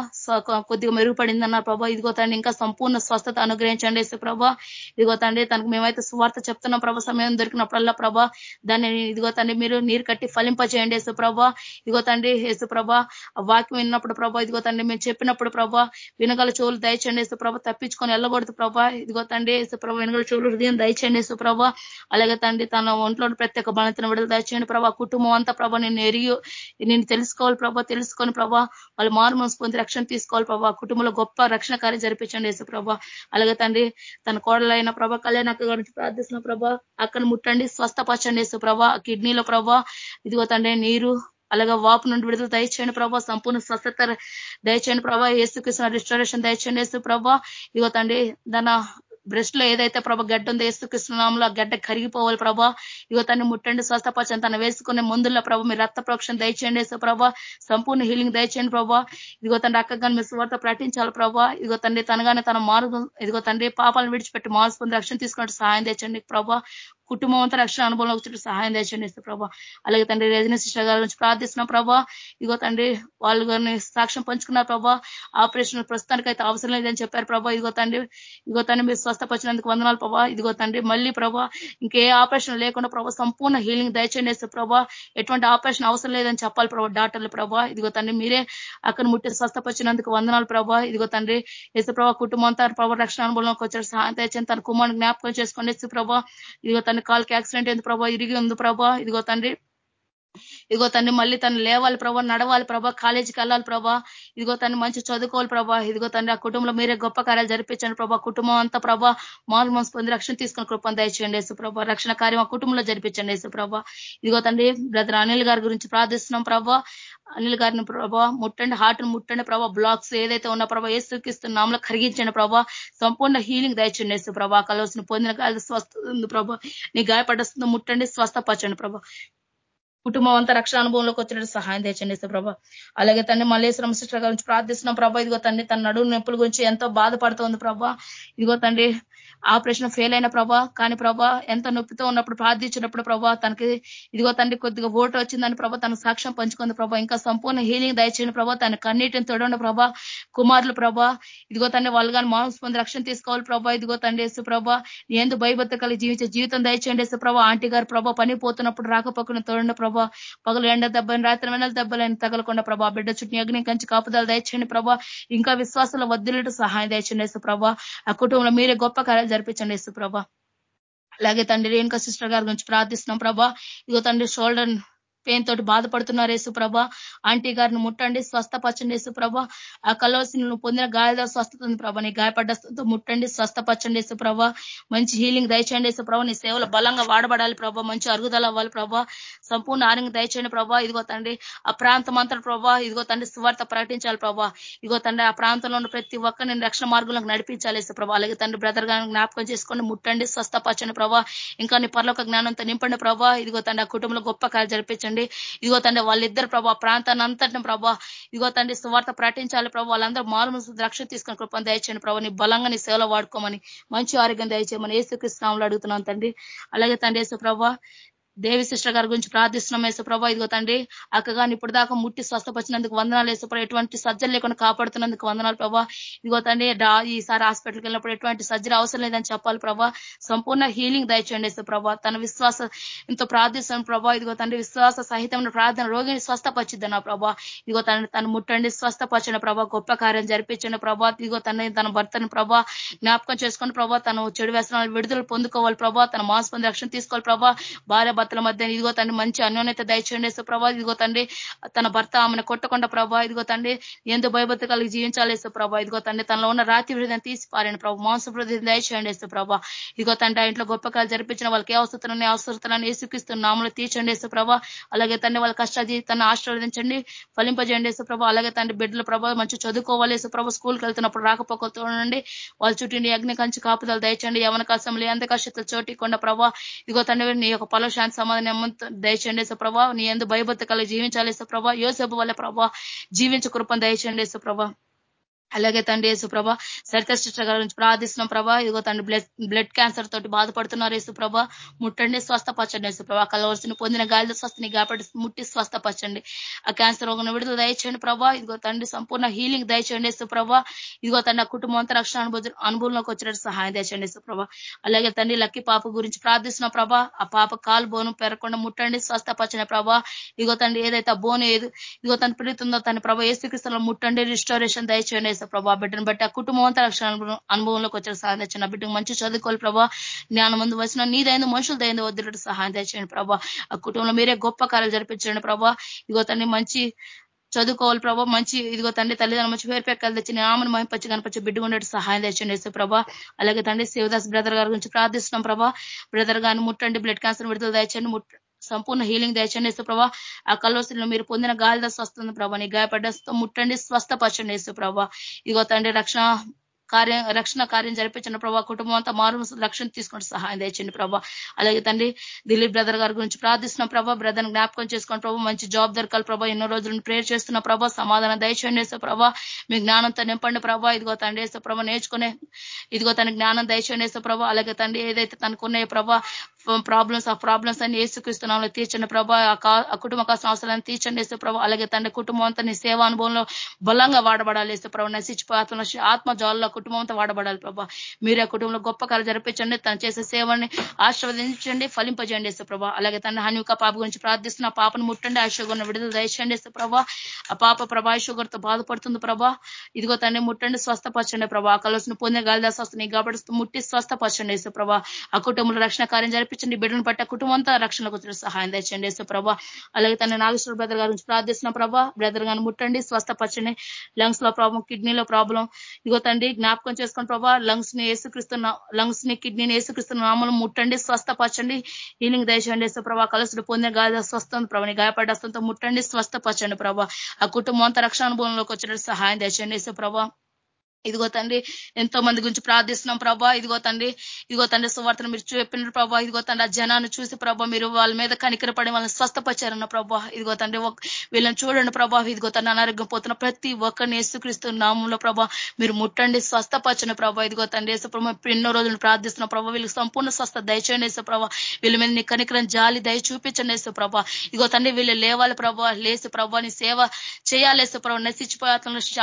కొద్దిగా మెరుగుపడిందన్నారు ప్రభా. ఇదిగో తండ్రి ఇంకా సంపూర్ణ స్వస్థత అనుగ్రహించండి యేసు ప్రభా. ఇదిగో తండ్రి తనకు మేమైతే సువార్త చెప్తున్నాం ప్రభా. సమయం దొరికినప్పుడల్లా ప్రభా దాన్ని ఇదిగో తండ్రి మీరు నీరు కట్టి ఫలింపజేయండి వేసు ప్రభా. ఇదిగో తండ్రి యేసు ప్రభా వాక్యం విన్నప్పుడు ప్రభా ఇదిగో తండ్రి మేము చెప్పినప్పుడు ప్రభా వినగల చెవులు దయచండి వేసు ప్రభా. తప్పించుకొని వెళ్ళకూడదు ప్రభా. ఇదిగో తండ్రి యేసు ప్రభా వినగల చెవులు హృదయం దయచేయండి సుప్రభ అలాగే తండ్రి తన ఒంట్లో ప్రత్యేక బలతను విడుదల దయచేయండి ప్రభా. కుటుంబం అంతా ప్రభా నేను ఎరిగి నేను తెలుసుకోవాలి ప్రభా తెలుసుకొని ప్రభా. వాళ్ళు మారు మనసు పొంది రక్షణ తీసుకోవాలి ప్రభా. కుటుంబంలో గొప్ప రక్షణ కార్యం జరిపించండి యేసు ప్రభా. అలాగే తండ్రి తన కోడలైన ప్రభా కళ్యాణక్క గురించి ప్రార్థిస్తున్న ప్రభా. అక్కడ ముట్టండి స్వస్థపరచండి యేసు ప్రభా. కిడ్నీలో ప్రభా ఇదిగో తండ్రి నీరు అలాగే వాపు నుండి విడుదల దయచేయండి ప్రభా. సంపూర్ణ స్వస్థత దయచేయండి ప్రభా. ఏసుకృష్ణ రిస్టరేషన్ దయచేయండి ఏసు ప్రభా. ఇగో తండ్రి తన బ్రెస్ట్లో ఏదైతే ప్రభా గడ్డ ఉందో ఏసుకృష్ణనామంలో ఆ గడ్డ కరిగిపోవాలి ప్రభా. ఇగో తను ముట్టండి స్వస్థపరచని తను వేసుకునే ముందుల్లో ప్రభా మీరు రక్త ప్రోక్షణ దయచేయండి ఏసు ప్రభా. సంపూర్ణ హీలింగ్ దయచేయండి ప్రభా. ఇదిగో తండ్రి అక్కగాని మీ సువార్త ప్రకటించాలి ప్రభా. ఇదిగో తండ్రి తనగానే తన మారు ఇదిగో తండ్రి పాపాలను విడిచిపెట్టి మార్చుకుని రక్షణ తీసుకున్నట్టు సహాయం తెచ్చండి ప్రభా. కుటుంబం అంతా రక్షణ అనుభవంలో వచ్చి సహాయం తెచ్చండి ప్రభా. అలాగే తండ్రి రజనీ శిష్ట గారి నుంచి ప్రార్థిస్తున్న ప్రభా. ఇగో తండ్రి వాళ్ళు గారిని సాక్ష్యం పంచుకున్నారు ప్రభా. ఆపరేషన్ ప్రస్తుతానికి అయితే అవసరం లేదని చెప్పారు ప్రభా. ఇదిగో తండ్రి ఇదిగో తండ్రి మీరు స్వస్థపరిచినందుకు వందనాలు ప్రభా. ఇదిగో తండ్రి మళ్ళీ ప్రభా ఇంకే ఆపరేషన్ లేకుండా ప్రభా సంపూర్ణ హీలింగ్ దయచేయండి ప్రభా. ఎటువంటి ఆపరేషన్ అవసరం లేదని చెప్పాలి ప్రభా డాక్టర్లు ప్రభా. ఇదిగో తండ్రి మీరే అక్కడ ముట్టి స్వస్థపరిచినందుకు వందనాలు ప్రభా. ఇదిగో తండ్రి యేసు ప్రభా కుటుంబం తన ప్రభా రక్షణ అనుభవంలోకి వచ్చారు. సహాయం తెచ్చని తన కుమారుని జ్ఞాపకం చేసుకోండి ప్రభా. ఇదిగో తన కాలుకి యాక్సిడెంట్ అయింది ప్రభా ఇరిగి ఉంది ప్రభా. ఇదిగో తండ్రి ఇదిగో తను మళ్ళీ తను లేవాలి ప్రభా నడవాలి ప్రభా కాలేజీకి వెళ్ళాలి ప్రభా. ఇదిగో తను మంచి చదువుకోవాలి ప్రభా. ఇదిగో తండ్రి ఆ కుటుంబంలో మీరే గొప్ప కార్యాలు జరిపించండి ప్రభా. కుటుంబం అంతా ప్రభా మాలు మనసు పొంది రక్షణ తీసుకుని కృపను దయచేయండి వేసు ప్రభా. రక్షణ కార్యం ఆ కుటుంబంలో జరిపించండి వేసు ప్రభా. ఇదిగో తండ్రి బ్రదర్ అనిల్ గారి గురించి ప్రార్థిస్తున్నాం ప్రభా. అనిల్ గారిని ప్రభా ముట్టండి హార్ట్ను ముట్టండి ప్రభా. బ్లాక్స్ ఏదైతే ఉన్న ప్రభా ఏ సూకిస్తున్నాంలో కరిగించండి ప్రభా. సంపూర్ణ హీలింగ్ దయచండి ప్రభా. కలవసిన పొందిన కాదు స్వస్థ ప్రభా. నీ గాయపడుతుందో ముట్టండి స్వస్థపరచండి ప్రభా. కుటుంబం అంతా రక్షణ అనుభవంలోకి వచ్చినట్టు సహాయం తెచ్చండి ప్రభా. అలాగే తండ్రి మల్లేశ్వరం సిస్టర్ గురించి ప్రార్థిస్తున్నాం. ప్రభా ఇదిగో తండ్రి తన నడువు నొప్పుల గురించి ఎంతో బాధపడుతోంది ప్రభా. ఇదిగో తండ్రి ఆపరేషన్ ఫెయిల్ అయిన ప్రభా కానీ ప్రభా ఎంత నొప్పితో ఉన్నప్పుడు ప్రార్థించినప్పుడు ప్రభా తనకి ఇదిగో తండ్రి కొద్దిగా ఓటు వచ్చిందని ప్రభా తన సాక్ష్యం పంచుకుంది ప్రభా ఇంకా సంపూర్ణ హీలింగ్ దయచేయండి ప్రభా తన కన్నీటిని తొడండి ప్రభా కుమారులు ప్రభా ఇదిగో తండ్రి వాళ్ళు కానీ మాంస పొంది రక్షణ తీసుకోవాలి ప్రభా ఇదిగో తండ్రి వేసు ప్రభా ఎందు భయభత్త కలిగి జీవించే జీవితం దయచేయండి వేసు ప్రభా ఆంటీ గారు ప్రభా పని పోతున్నప్పుడు రాకపోకుండా తోడండి ప్రభా పగలు ఎండ దెబ్బని రాత్రి వెనల దెబ్బలని తగలకుండా ప్రభా బిడ్డ చుట్టూ అగ్ని కంచి కాపుదలు దయచేయండి ప్రభా ఇంకా విశ్వాసంలో వద్దులట్టు సహాయం దయచేయండి వేసు ప్రభా ఆ కుటుంబంలో మీరే గొప్ప కార్యాలు జరిపించండి యేసు ప్రభా అలాగే తండ్రి రేణుక సిస్టర్ గారి గురించి ప్రార్థిస్తున్నాం ప్రభా. ఇగో తండ్రి షోల్డర్ పెయిన్ తోటి బాధపడుతున్నారు యేసుప్రభ. ఆంటీ గారిని ముట్టండి స్వస్థపరచండి యేసుప్రభ. ఆ కలవసిన నువ్వు పొందిన గాయాల స్వస్థత ఉంది ప్రభ నీ గాయపడ్డతో ముట్టండి స్వస్థపరచండి యేసుప్రభ. మంచి హీలింగ్ దయచేయండి యేసుప్రభ. నీ సేవలు బలంగా వాడబడాలి ప్రభ. మంచి అరుగుదల అవ్వాలి ప్రభా. సంపూర్ణ ఆరోగ్యం దయచేయండి ప్రభా. ఇదిగో తండ్రి ఆ ప్రాంతం అంతా ప్రభా ఇదిగో తండ్రి సువార్త ప్రకటించాలి ప్రభా. ఇదిగో తండ్రి ఆ ప్రాంతంలో ఉన్న ప్రతి ఒక్కరిని రక్షణ మార్గంలోకి నడిపించాలి ప్రభా అలాగే తండ్రి బ్రదర్ గారిని జ్ఞాపకం చేసుకొని ముట్టండి స్వస్థపరచండి ప్రభా. ఇంకా నీ పర్లోక జ్ఞానంతో నింపండి ప్రభా. ఇదిగో తండ్రి ఆ కుటుంబంలో గొప్ప కార్యం జరిపించండి ఇదిగో తండ్రి వాళ్ళిద్దరు ప్రభా ప్రాంతాన్ని అంతటిని ప్రభా ఇదిగో తండ్రి సువార్త ప్రకటించాలి ప్రభా వాళ్ళందరూ మారు రక్షణ తీసుకుని కృపను దయచేయండి ప్రభా. నీ బలంగా నీ సేవలో వాడుకోమని మంచి ఆరోగ్యం దయచేయమని ఏసుకృష్ణంలో అడుగుతున్నాం తండ్రి. అలాగే తండ్రి యేసు ప్రభా దేవి సిస్టర్ గారి గురించి ప్రార్థిస్తున్నాం యేసుప్రభ ఇదిగో తండ్రి అక్కగాని ఇప్పుడు దాకా ముట్టి స్వస్థపరిచినందుకు వందనాలు యేసుప్రభ ఎటువంటి సర్జరీ లేకుండా కాపాడుతున్నందుకు వందనాలు ప్రభా. ఇదిగో తండ్రి ఈసారి హాస్పిటల్కి వెళ్ళినప్పుడు ఎటువంటి సర్జరీ అవసరం లేదని చెప్పాలి ప్రభా. సంపూర్ణ హీలింగ్ దయచేయండి యేసుప్రభ తన విశ్వాస ఎంతో ప్రార్థిస్తున్న ప్రభా. ఇదిగో తండ్రి విశ్వాస సహితమైన ప్రార్థన రోగిని స్వస్థపరిచిద్ది నా ప్రభా. ఇదిగో తండ్రి తను ముట్టండి స్వస్థపరిచిన ప్రభా. గొప్ప కార్యం జరిపించిన ప్రభా. ఇదిగో తన తన భర్తను ప్రభా జ్ఞాపకం చేసుకుని ప్రభా తను చెడు వ్యసనాలు విడుదల పొందుకోవాలి ప్రభా. తన మాస్ పొంది రక్షణ తీసుకోవాలి ప్రభా. భార్య భర్తల మధ్య ఇదిగో తండ్రి మంచి అన్యోన్యత దయచేయండి ప్రభా ఇదిగో తండ్రి తన భర్త ఆమెను కొట్టకుండా ప్రభా ఇదిగో తండ్రి ఎందు భయభద్ర కలిగి జీవించాలి ప్రభా ఇదిగో తండ్రి తనలో ఉన్న రాతి హృదయం తీసి పారండి ప్రభు. మాంస హృదయం దయచేయండి ప్రభా ఇదిగో తండ్రి ఇంట్లో గొప్ప కాలు జరిపించిన వాళ్ళకి ఏ అవసరతలని అవసరతలని ఏసుకిస్తున్న నామలు తీర్చండి ప్రభా అలాగే తండ్రి వాళ్ళ కష్ట జీవితాన్ని ఆశీర్వదించండి ఫలింపజేయండి ప్రభా అలాగే తండ్రి బిడ్డల ప్రభావ మంచి చదువుకోవాలి ప్రభా స్కూల్కి వెళ్తున్నప్పుడు రాకపోకతో వాళ్ళ చుట్టూ అగ్ని కంచి కాపుదలు దయచండి యవన కాశంలో ఎంత కష్టతలు చోటికొండ ప్రభా. ఇదిగో తండ్రి నీ యొక్క పలు శాంతి శాంతి సమాధానం దయచండి ప్రభా నీ ఎందు భయభక్తి కలిగి జీవించాలి ప్రభా యోసేపు వల్ల ప్రభా. జీవించ కృపను దయచండి ప్రభా అలాగే తండ్రి యేసు ప్రభ సరిత నుంచి ప్రార్థిస్తున్నాం ప్రభా. ఇదిగో తండ్రి బ్లడ్ బ్లడ్ క్యాన్సర్ తోటి బాధపడుతున్నారు యేసుప్రభ ముట్టండి స్వస్థపరచండి యేసు ప్రభా. కలవలసిన పొందిన గాలితో స్వస్థని కాబట్టి ముట్టి స్వస్థపరచండి. ఆ క్యాన్సర్ రోగం విడుదల దయచేయండి ప్రభా. ఇదిగో తండ్రి సంపూర్ణ హీలింగ్ దయచేయండి యేసు ప్రభా. ఇదిగో తండ్రి కుటుంబం అంతా రక్షణ అనుభవం అనుభవంలోకి వచ్చినట్టు సహాయం దయచేయండి యేసు ప్రభా. అలాగే తండ్రి లక్కీ పాప గురించి ప్రార్థిస్తున్న ప్రభా. ఆ పాప కాలు బోను పెరగకుండా ముట్టండి స్వస్థపరచండి ప్రభా. ఇదిగో తండ్రి ఏదైతే బోను ఏది ఇదిగో తన పిలుతుందో తన ప్రభా ఏసుక్రీస్తులో ముట్టండి రిస్టోరేషన్ దయచేయండి చేసే ప్రభా. బిడ్డను బట్టి ఆ కుటుంబం అంతా రక్షణ అనుభవంలోకి వచ్చిన సహాయం తెచ్చిన బిడ్డకు మంచి చదువుకోవాలి ప్రభా. జ్ఞానం ముందు వచ్చిన నీదైంది మనుషులదైంది వద్దులటి సహాయం తెచ్చండి ప్రభా. ఆ కుటుంబంలో మీరే గొప్ప కార్యాలు జరిపించండి ప్రభా. ఇగో తన్ని మంచి చదువుకోవాలి ప్రభా. మంచి ఇదిగో తండ్రి తల్లిదండ్రులు మంచి పేరు పెక్కలు తెచ్చి ఆమెను మహింపచ్చి కనపచ్చి బిడ్డ ఉండేటి సహాయం తెచ్చండి వేసే ప్రభా. అలాగే తండ్రి శివదాస్ బ్రదర్ గారి గురించి ప్రార్థిస్తున్నాం ప్రభా. బ్రదర్ గారిని ముట్టండి. బ్లడ్ క్యాన్సర్ విడుదల దయచండి సంపూర్ణ హీలింగ్ దయచండి వేసు ప్రభా. ఆ కల్వసిలో మీరు పొందిన గాలి దశ వస్తుంది ప్రభా. నీ గాయపడ్డ ముట్టండి స్వస్థపరచండి వేసు ప్రభా. ఇగో తండ్రి రక్షణ కార్యం రక్షణ కార్యం జరిపించిన ప్రభా. కుటుంబం అంతా మారు రక్షణ తీసుకుంటే సహాయం తెచ్చండి ప్రభా. అలాగే తండ్రి దిలీప్ బ్రదర్ గారి గురించి ప్రార్థిస్తున్న ప్రభా. బ్రదర్ జ్ఞాపకం చేసుకోండి ప్రభా మంచి జాబ్ దొరకాలి ప్రభా. ఎన్నో రోజులు ప్రేర్ చేస్తున్న ప్రభా. సమాధానం దయచేయండి వేసే ప్రభా. మీ జ్ఞానంతో నింపండి ప్రభా. ఇదిగో తండ్రి వేసే ప్రభా నేర్చుకునే ఇదిగో తన జ్ఞానం దయచేయండి వేసే ప్రభా. అలాగే తండ్రి ఏదైతే తనకున్నాయో ప్రభా ప్రాబ్లమ్స్ ఆ ప్రాబ్లమ్స్ అన్ని ఏసుక్రీస్తున్నాలో తీర్చండి ప్రభా. ఆ కుటుంబ కాసిన అవసరాన్ని తీర్చండి వేసు ప్రభా. అలాగే తండ్రి కుటుంబం అంతా నీ సేవా అనుభవంలో బలంగా వాడబడాలి వేసు ప్రభా. నశించిపోతున్న ఆత్మ జాలలో కుటుంబం అంతా వాడబడాలి ప్రభా. ఆ కుటుంబంలో గొప్ప కళ జరిపించండి. తను చేసే సేవని ఆశీర్వదించండి ఫలింపజేయండి వేసు ప్రభా. అలాగే తండ్రి హనుక పాప గురించి ప్రార్థిస్తున్న పాపను ముట్టండి. ఆ షుగర్ను విడుదల దయచేయండి వేసు ప్రభా. ఆ పాప ప్రభా షుగర్తో బాధపడుతుంది ప్రభా. ఇదిగో తండ్రి ముట్టండి స్వస్థపరచండి ప్రభా. కలసిన పొందే గాలిదాస్ వస్తుంది కాబట్టి ముట్టి స్వస్థపరచండి వేసు ప్రభా. ఆ కుటుంబంలో రక్షణ కార్యం నడిపించండి. బిడ్డను పట్ట కుటుంబం అంతా రక్షణకు వచ్చిన సహాయం తెచ్చండి సో ప్రభా అలాగే తన నాగేశ్వర బ్రదర్ గారి నుంచి ప్రార్థిస్తున్న ప్రభా. బ్రదర్ గారిని ముట్టండి స్వస్థపరచండి. లంగ్స్లో ప్రాబ్లం కిడ్నీలో ప్రాబ్లం. ఇదిగో తండ్రి జ్ఞాపకం చేసుకుని ప్రభా లంగ్స్ని ఏసుక్రిస్తున్న లంగ్స్ని కిడ్నీని ఏసుక్రిస్తున్న నామలు ముట్టండి స్వస్థపరచండి. హీలింగ్ దయచండి సో ప్రభా. కలసుడు పొందిన గాయ స్వస్థం ప్రభాని గాయపడ్డ ముట్టండి స్వస్థపరచండి ప్రభా. ఆ కుటుంబం అంతా రక్షణ అనుభవంలోకి వచ్చినట్టు సహాయం దయచండి సో ప్రభా. ఇదిగో తండ్రి ఎంతో మంది గురించి ప్రార్థిస్తున్నాం ప్రభా. ఇదిగో తండ్రి ఇదిగో తండ్రి సువార్తను మీరు చెప్పిన ప్రభా. ఇదిగో తండ్రి ఆ జనాన్ని చూసి ప్రభా మీరు వాళ్ళ మీద కనికరపడి వాళ్ళని స్వస్థపరిచారన్న ప్రభా. ఇదిగో తండ్రి వీళ్ళని చూడండి ప్రభా. ఇదిగో తండ్రి అనారోగ్యం పోతున్న ప్రతి ఒక్కరిని యేసుక్రీస్తు నామంలో ప్రభా మీరు ముట్టండి స్వస్థపరచని ప్రభా. ఇదిగో తండ్రి యేసు ప్రభా ఎన్నో రోజులు ప్రార్థిస్తున్న ప్రభా. వీళ్ళకి సంపూర్ణ స్వస్థ దయచేయండి వేసే ప్రభా. వీళ్ళ మీద నీ కనికరం జాలి దయ చూపించండి వేసే ప్రభా. ఇదిగో తండ్రి వీళ్ళు లేవాలి ప్రభా. లేసు ప్రభా నీ సేవ చేయాలేసు ప్రభావ నశించిపోయే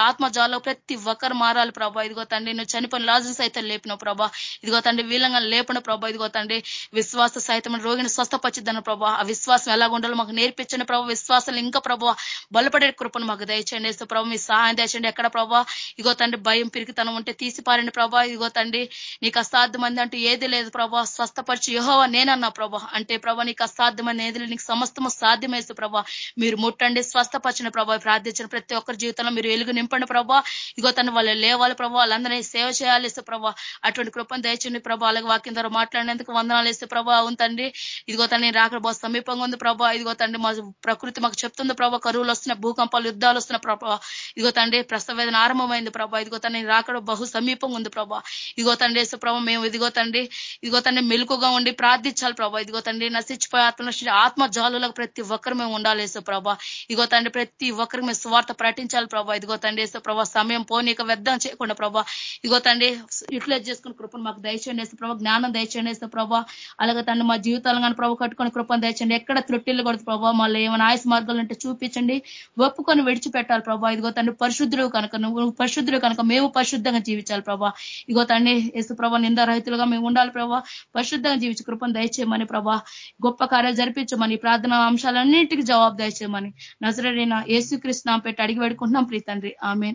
ఆత్మ జాలో ప్రతి ఒక్కరు మారాలి ప్రభా. ఇదిగో తండ్రి నువ్వు చనిపోయిన లాజు సైతం లేపిన ప్రభా. ఇదిగో తండ్రి వీలంగా లేపను ప్రభా. ఇదిగో తండ్రి విశ్వాస సహితం రోగిని స్వస్థపచ్చిద్దన్న ప్రభా. ఆ విశ్వాసం ఎలా ఉండాలో మాకు నేర్పించండి ప్రభావ విశ్వాసాలు ఇంకా ప్రభావ బలపడే కృపను మాకు దయచేయండి. వేస్తే ప్రభావ మీ సహాయం దయచండి ఎక్కడ ప్రభా? ఇగో తండ్రి భయం పిరికితనం ఉంటే తీసిపారండి ప్రభా. ఇగో తండ్రి నీకు అసాధ్యమంది అంటూ ఏది లేదు ప్రభా. స్వస్థపరిచి యహోవా నేనన్నా ప్రభా. అంటే ప్రభా నీకు అసాధ్యమని ఏది నీకు సమస్తము సాధ్యమేస్తూ ప్రభా. మీరు ముట్టండి స్వస్థపరిచిన ప్రభా. ప్రార్థించిన ప్రతి ఒక్కరి జీవితంలో మీరు వెలుగు నింపండి ప్రభా. ఇగో తను వాళ్ళు లేవాలి ప్రభావ వాళ్ళందరినీ సేవ చేయాలి ప్రభా. అటువంటి కృపను దయచండి ప్రభావ అలాగే వాక్యం ద్వారా మాట్లాడినందుకు వందనాలు ఇస్తే ప్రభావ ఉందండి ఇదిగో తండ్రి రాక బాగా సమీపంగా ఉంది ప్రభా. ఇదిగో తండ్రి మా ప్రకృతి మాకు చెప్తుంది ప్రభావ కరువులు వస్తున్న భూకంపాలు యుద్ధాలు వస్తున్న ప్రభావ ఇదిగో తండ్రి ప్రసవ వేదన ఆరంభమైంది ప్రభా. ఇదిగో తండ్రి రాకడ బహు సమీపంగా ఉంది ప్రభా. ఇదిగో తండ్రి వేసే ప్రభావ మేము ఇదిగో తండ్రి ఇదిగో తండ్రి మెలుకుగా ఉండి ప్రార్థించాలి ప్రభా. ఇదిగో తండ్రి నశించిపోయి ఆత్మ ఆత్మ జాలులకు ప్రతి ఒక్కరు మేము ఉండాలి వేసే ప్రభా. ఇదిగో తండ్రి ప్రతి ఒక్కరికి మేము స్వార్థ ప్రకటించాలి ప్రభా. ఇదిగో తండ్రి వేసే ప్రభా సమయం పోనీక వ్యర్థం చేయకుండా ప్రభా. ఇదిగో తండ్రి యూటిలైజ్ చేసుకుని కృపను మాకు దయచేయండి వేస్తే ప్రభా. జ్ఞానం దయచేయండి వేస్తే ప్రభా. అలాగే తండ్రి మా జీవితాలను కానీ ప్రభు కట్టుకొని కృపను దయచండి ఎక్కడ త్రుట్టిల్లు కొడుతు ప్రభావ మళ్ళీ ఏమైనా ఆయుస్ మార్గాలు ఉంటే చూపించండి. ఒప్పుకొని విడిచిపెట్టాలి ప్రభా. ఇదిగో తండ్రి పరిశుద్ధుడు కనుక నువ్వు పరిశుద్ధుడు కనుక మేము పరిశుద్ధంగా జీవించాలి ప్రభా. ఇగో తండ్రి యేసు ప్రభా నిందారహితులుగా మేము ఉండాలి ప్రభా. పరిశుద్ధంగా జీవించి కృపను దయచేయమని ప్రభా. గొప్ప కార్యాలు జరిపించమని ప్రార్థన అంశాలన్నింటికి జవాబు దయచేయమని. నజరడైన యేసుకృష్ణ పెట్టి అడిగి పెడుకుంటున్నాం ప్రీతండ్రి ఆమె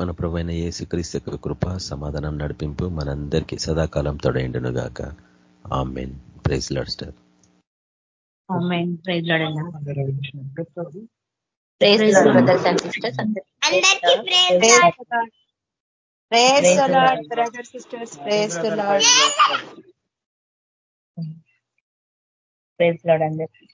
మన ప్రభైన యేసుక్రీస్తు కృప సమాధానం నడిపింపు మనందరికీ సదాకాలం తొడైండును గాక. Amen. Praise Lord star. Praise Lord praise brothers and sisters అందరికీ. Praise Lord brother sisters praise Lord praise Lord అందరికీ.